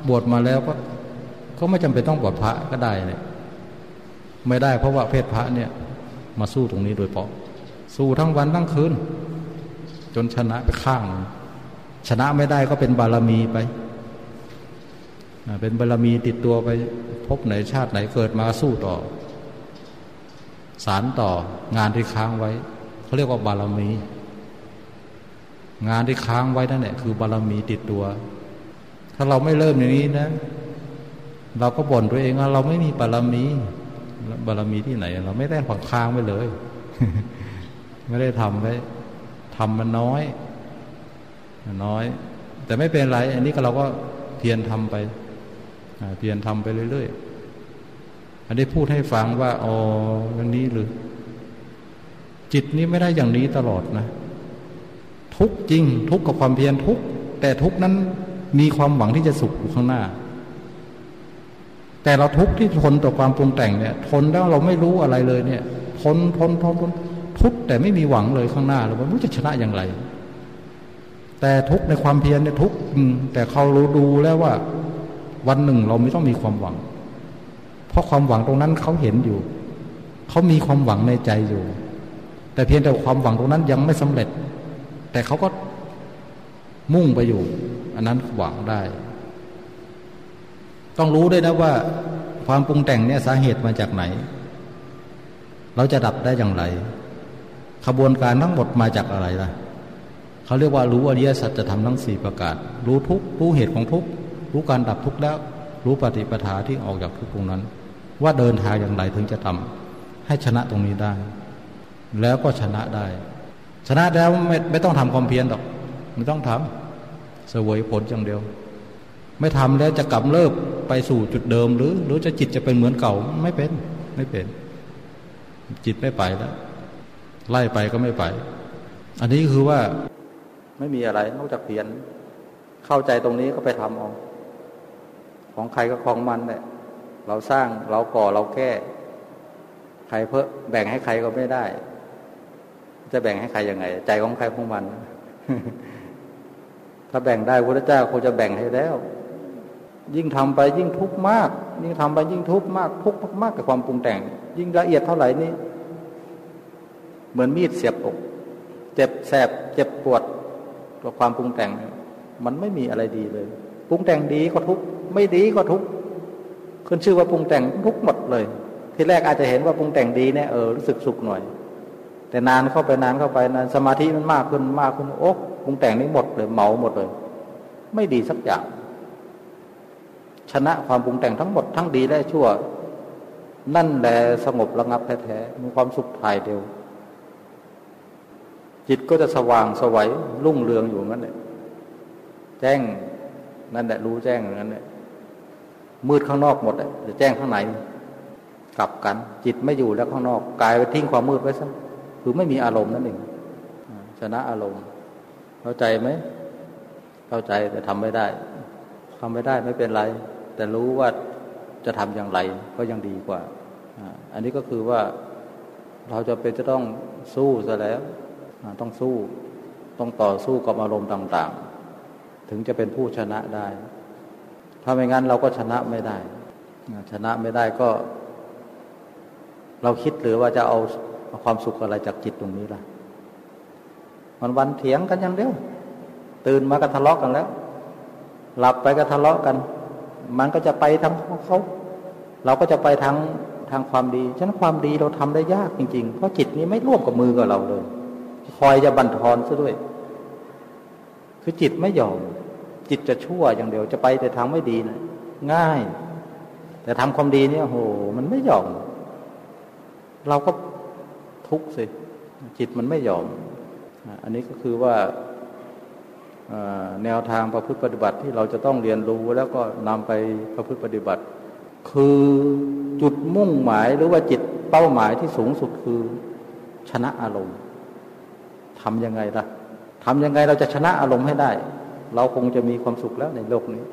บวชมาแล้วก็ ก็ไม่จำเป็นต้องบวชพระก็ได้เนี่ย ไม่ได้เพราะว่าเพศพระเนี่ยมาสู้ตรงนี้โดยเฉพาะสู้ทั้งวันทั้งคืน จนชนะไปข้าง ชนะไม่ได้ก็เป็นบารมีไป เป็นบารมีติดตัวไปพบไหนชาติไหนเกิดมาสู้ต่อ สารต่องานที่ค้างไว้เขาเรียกว่าบารมี งานที่ค้างไว้นั่นแหละคือบารมีติดตัว ถ้าเราไม่เริ่มอย่างนี้นะ เราก็บ่นตัวเองว่าเราไม่มีบารมี บารมีที่ไหน เราไม่ได้ฝังค้างไว้เลย ไม่ได้ทำไว้ทำมันน้อยน้อย แต่ไม่เป็นไร อันนี้ก็เราก็เพียรทำไปเพียรทำไปเรื่อยๆอันนี้พูดให้ฟังว่าอ๋อวันนี้หรือ จิตนี้ไม่ได้อย่างนี้ตลอดนะ ทุกจริง ทุกกับความเพียรทุกแต่ทุกนั้นมีความหวังที่จะสุขอยู่ข้างหน้า แต่เราทุกข์ที่ทนต่อความปรุงแต่งเนี่ยทนแล้วเราไม่รู้อะไรเลยเนี่ยทนทนทนทนทุกข์แต่ไม่มีหวังเลยข้างหน้าเราไม่รู้จะชนะอย่างไร แต่ทุกข์ในความเพียรเนี่ยทุกข์แต่เขารู้ดูแล้วว่า วันหนึ่งเราไม่ต้องมีความหวัง เพราะความหวังตรงนั้นเขาเห็นอยู่เขามีความหวังในใจอยู่ แต่เพียงแต่ความหวังตรงนั้นยังไม่สำเร็จ แต่เขาก็มุ่งไปอยู่ อันนั้นหวังได้ ต้องรู้ด้วยนะว่า ความปรุงแต่งเนี่ยสาเหตุมาจากไหน เราจะดับได้อย่างไร ขบวนการทั้งหมดมาจากอะไรล่ะเขาเรียกว่ารู้อริยสัจจะทำทั้งสี่ประกาศ รู้ทุกรู้เหตุของทุกรู้การดับทุกแล้ว รู้ปฏิปทาที่ออกจากทุกตรงนั้น ว่าเดินทางอย่างไรถึงจะทำให้ชนะตรงนี้ได้ แล้วก็ชนะได้ ชนะแล้วไม่ไม่ต้องทำความเพียรหรอกไม่ต้องทำเสวยผลอย่างเดียว ไม่ทำแล้วจะกลับเลิกไปสู่จุดเดิมหรือ หรือจะจิตจะเป็นเหมือนเก่าไม่เป็น ไม่เป็น จิตไม่ไปแล้ว ไล่ไปก็ไม่ไป อันนี้คือว่า ไม่มีอะไรนอกจากเพียน เข้าใจตรงนี้ก็ไปทำเอาของใครก็ของมันเนี่ยเราสร้างเราก่อเราแก้ ใครเพิ่แบ่งให้ใครก็ไม่ได้ จะแบ่งให้ใครยังไง ใจของใครของมัน ถ้าแบ่งได้พระเจ้าคงจะแบ่งให้แล้ว ยิ่งทำไปยิ่งทุกข์มาก ยิ่งทำไปยิ่งทุกข์มาก ทุกข์มากกับความปรุงแต่ง ยิ่งละเอียดเท่าไหร่นี่เหมือนมีดเสียบอก เจ็บแสบเจ็บปวดกับความปรุงแต่ง มันไม่มีอะไรดีเลย ปรุงแต่งดีก็ทุกข์ไม่ดีก็ทุกขึ้นชื่อว่าปรุงแต่งทุกข์หมดเลย ทีแรกอาจจะเห็นว่าปรุงแต่งดีเนี่ยเออรู้สึกสุขหน่อย แต่นานเข้าไปนานเข้าไปนานสมาธิมันมากขึ้นมากขึ้นโอ๊กปรุงแต่งนี้หมดเลยเมาหมดเลย ไม่ดีสักอย่าง ชนะความปรุงแต่งทั้งหมดทั้งดีและชั่ว นั่นแหละสงบระงับแท้ๆมีความสุขภายเดียว จิตก็จะสว่างสวัยรุ่งเรืองอยู่งั้นเลยแจ้งนั่นแหละรู้แจ้งอย่างนั้นเลยมืดข้างนอกหมดจะแจ้งข้างในกลับกัน จิตไม่อยู่แล้วข้างนอกกายไปทิ้งความมืดไว้ซะคือไม่มีอารมณ์นั่นเองชนะอารมณ์ เข้าใจไหมเข้าใจแต่ทำไม่ได้ทำไม่ได้ไม่เป็นไร แต่รู้ว่าจะทำอย่างไรก็ยังดีกว่า อันนี้ก็คือว่าเราจะเป็นจะต้องสู้ซะแล้ว ต้องสู้ต้องต่อสู้กับอารมณ์ต่าง ๆ ถึงจะเป็นผู้ชนะได้ ถ้าไม่งั้นเราก็ชนะไม่ได้ ชนะไม่ได้ก็ เราคิดหรือว่าจะเอาความสุขอะไรจากจิตตรงนี้ล่ะ มันวันเถียงกันอย่างเดียว ตื่นมาก็ทะเลาะกกันแล้ว หลับไปก็ทะเลาะกัน มันก็จะไปทางเขาเราก็จะไปทางทางความดี ฉะนั้นความดีเราทำได้ยากจริงๆ เพราะจิตนี้ไม่ร่วมกับมือกับเราเลย คอยจะบันทอนซะด้วย คือจิตไม่ยอม จิตจะชั่วอย่างเดียวจะไปแต่ทางไม่ดีนะง่าย แต่ทำความดีเนี่ยโหมันไม่ยอม เราก็ทุกข์สิ จิตมันไม่ยอม อันนี้ก็คือว่า แนวทางประพฤติปฏิบัติที่เราจะต้องเรียนรู้แล้วก็นำไปประพฤติปฏิบัติ คือจุดมุ่งหมายหรือว่าจิตเป้าหมายที่สูงสุดคือชนะอารมณ์ทำยังไงล่ะทำยังไงเราจะชนะอารมณ์ให้ได้ เราคงจะมีความสุขแล้วในโลกนี้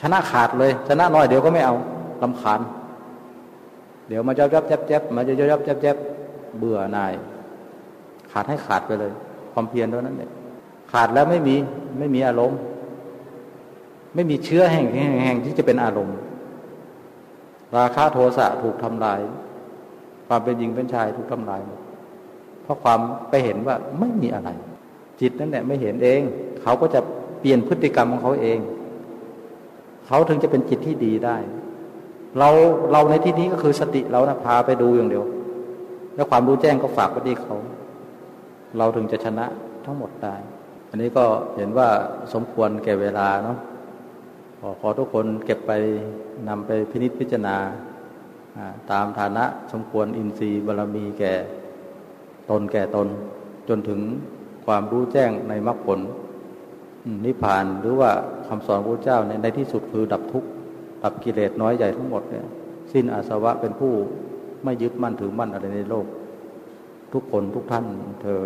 ชนะขาดเลย ชนะน้อยเดี๋ยวก็ไม่เอาลำคาญเดี๋ยวมาจับจับจับจับมาจะจับจับจับเบื่อนาย ขาดให้ขาดไปเลย ความเพียรเท่านั้นเนี่ย ขาดแล้วไม่มีไม่มีอารมณ์ ไม่มีเชื้อแห่งแห่งที่จะเป็นอารมณ์ ราคาโทสะถูกทำลาย ความเป็นหญิงเป็นชายถูกทำลายเพราะความไปเห็นว่าไม่มีอะไร จิตนั่นแหละไม่เห็นเอง เขาก็จะเปลี่ยนพฤติกรรมของเขาเอง เขาถึงจะเป็นจิตที่ดีได้ เราเราในที่นี้ก็คือสติเรานะพาไปดูอย่างเดียว แล้วความรู้แจ้งก็ฝากไปที่เขา เราถึงจะชนะทั้งหมดได้ อันนี้ก็เห็นว่าสมควรแก่เวลาเนาะขอขอทุกคนเก็บไปนำไปพินิจพิจารณาตามฐานะสมควรอินทรีย์บารรมีแก่ตนแก่ตน จนถึงความรู้แจ้งในมรรคผลนิพพานหรือว่าคำสอนพระเจ้าในในที่สุดคือดับทุกข์ดับกิเลสน้อยใหญ่ทั้งหมดเนี่ยสิ้นอาสวะเป็นผู้ไม่ยึดมั่นถือมั่นอะไรในโลก ทุกคนทุกท่านเทอ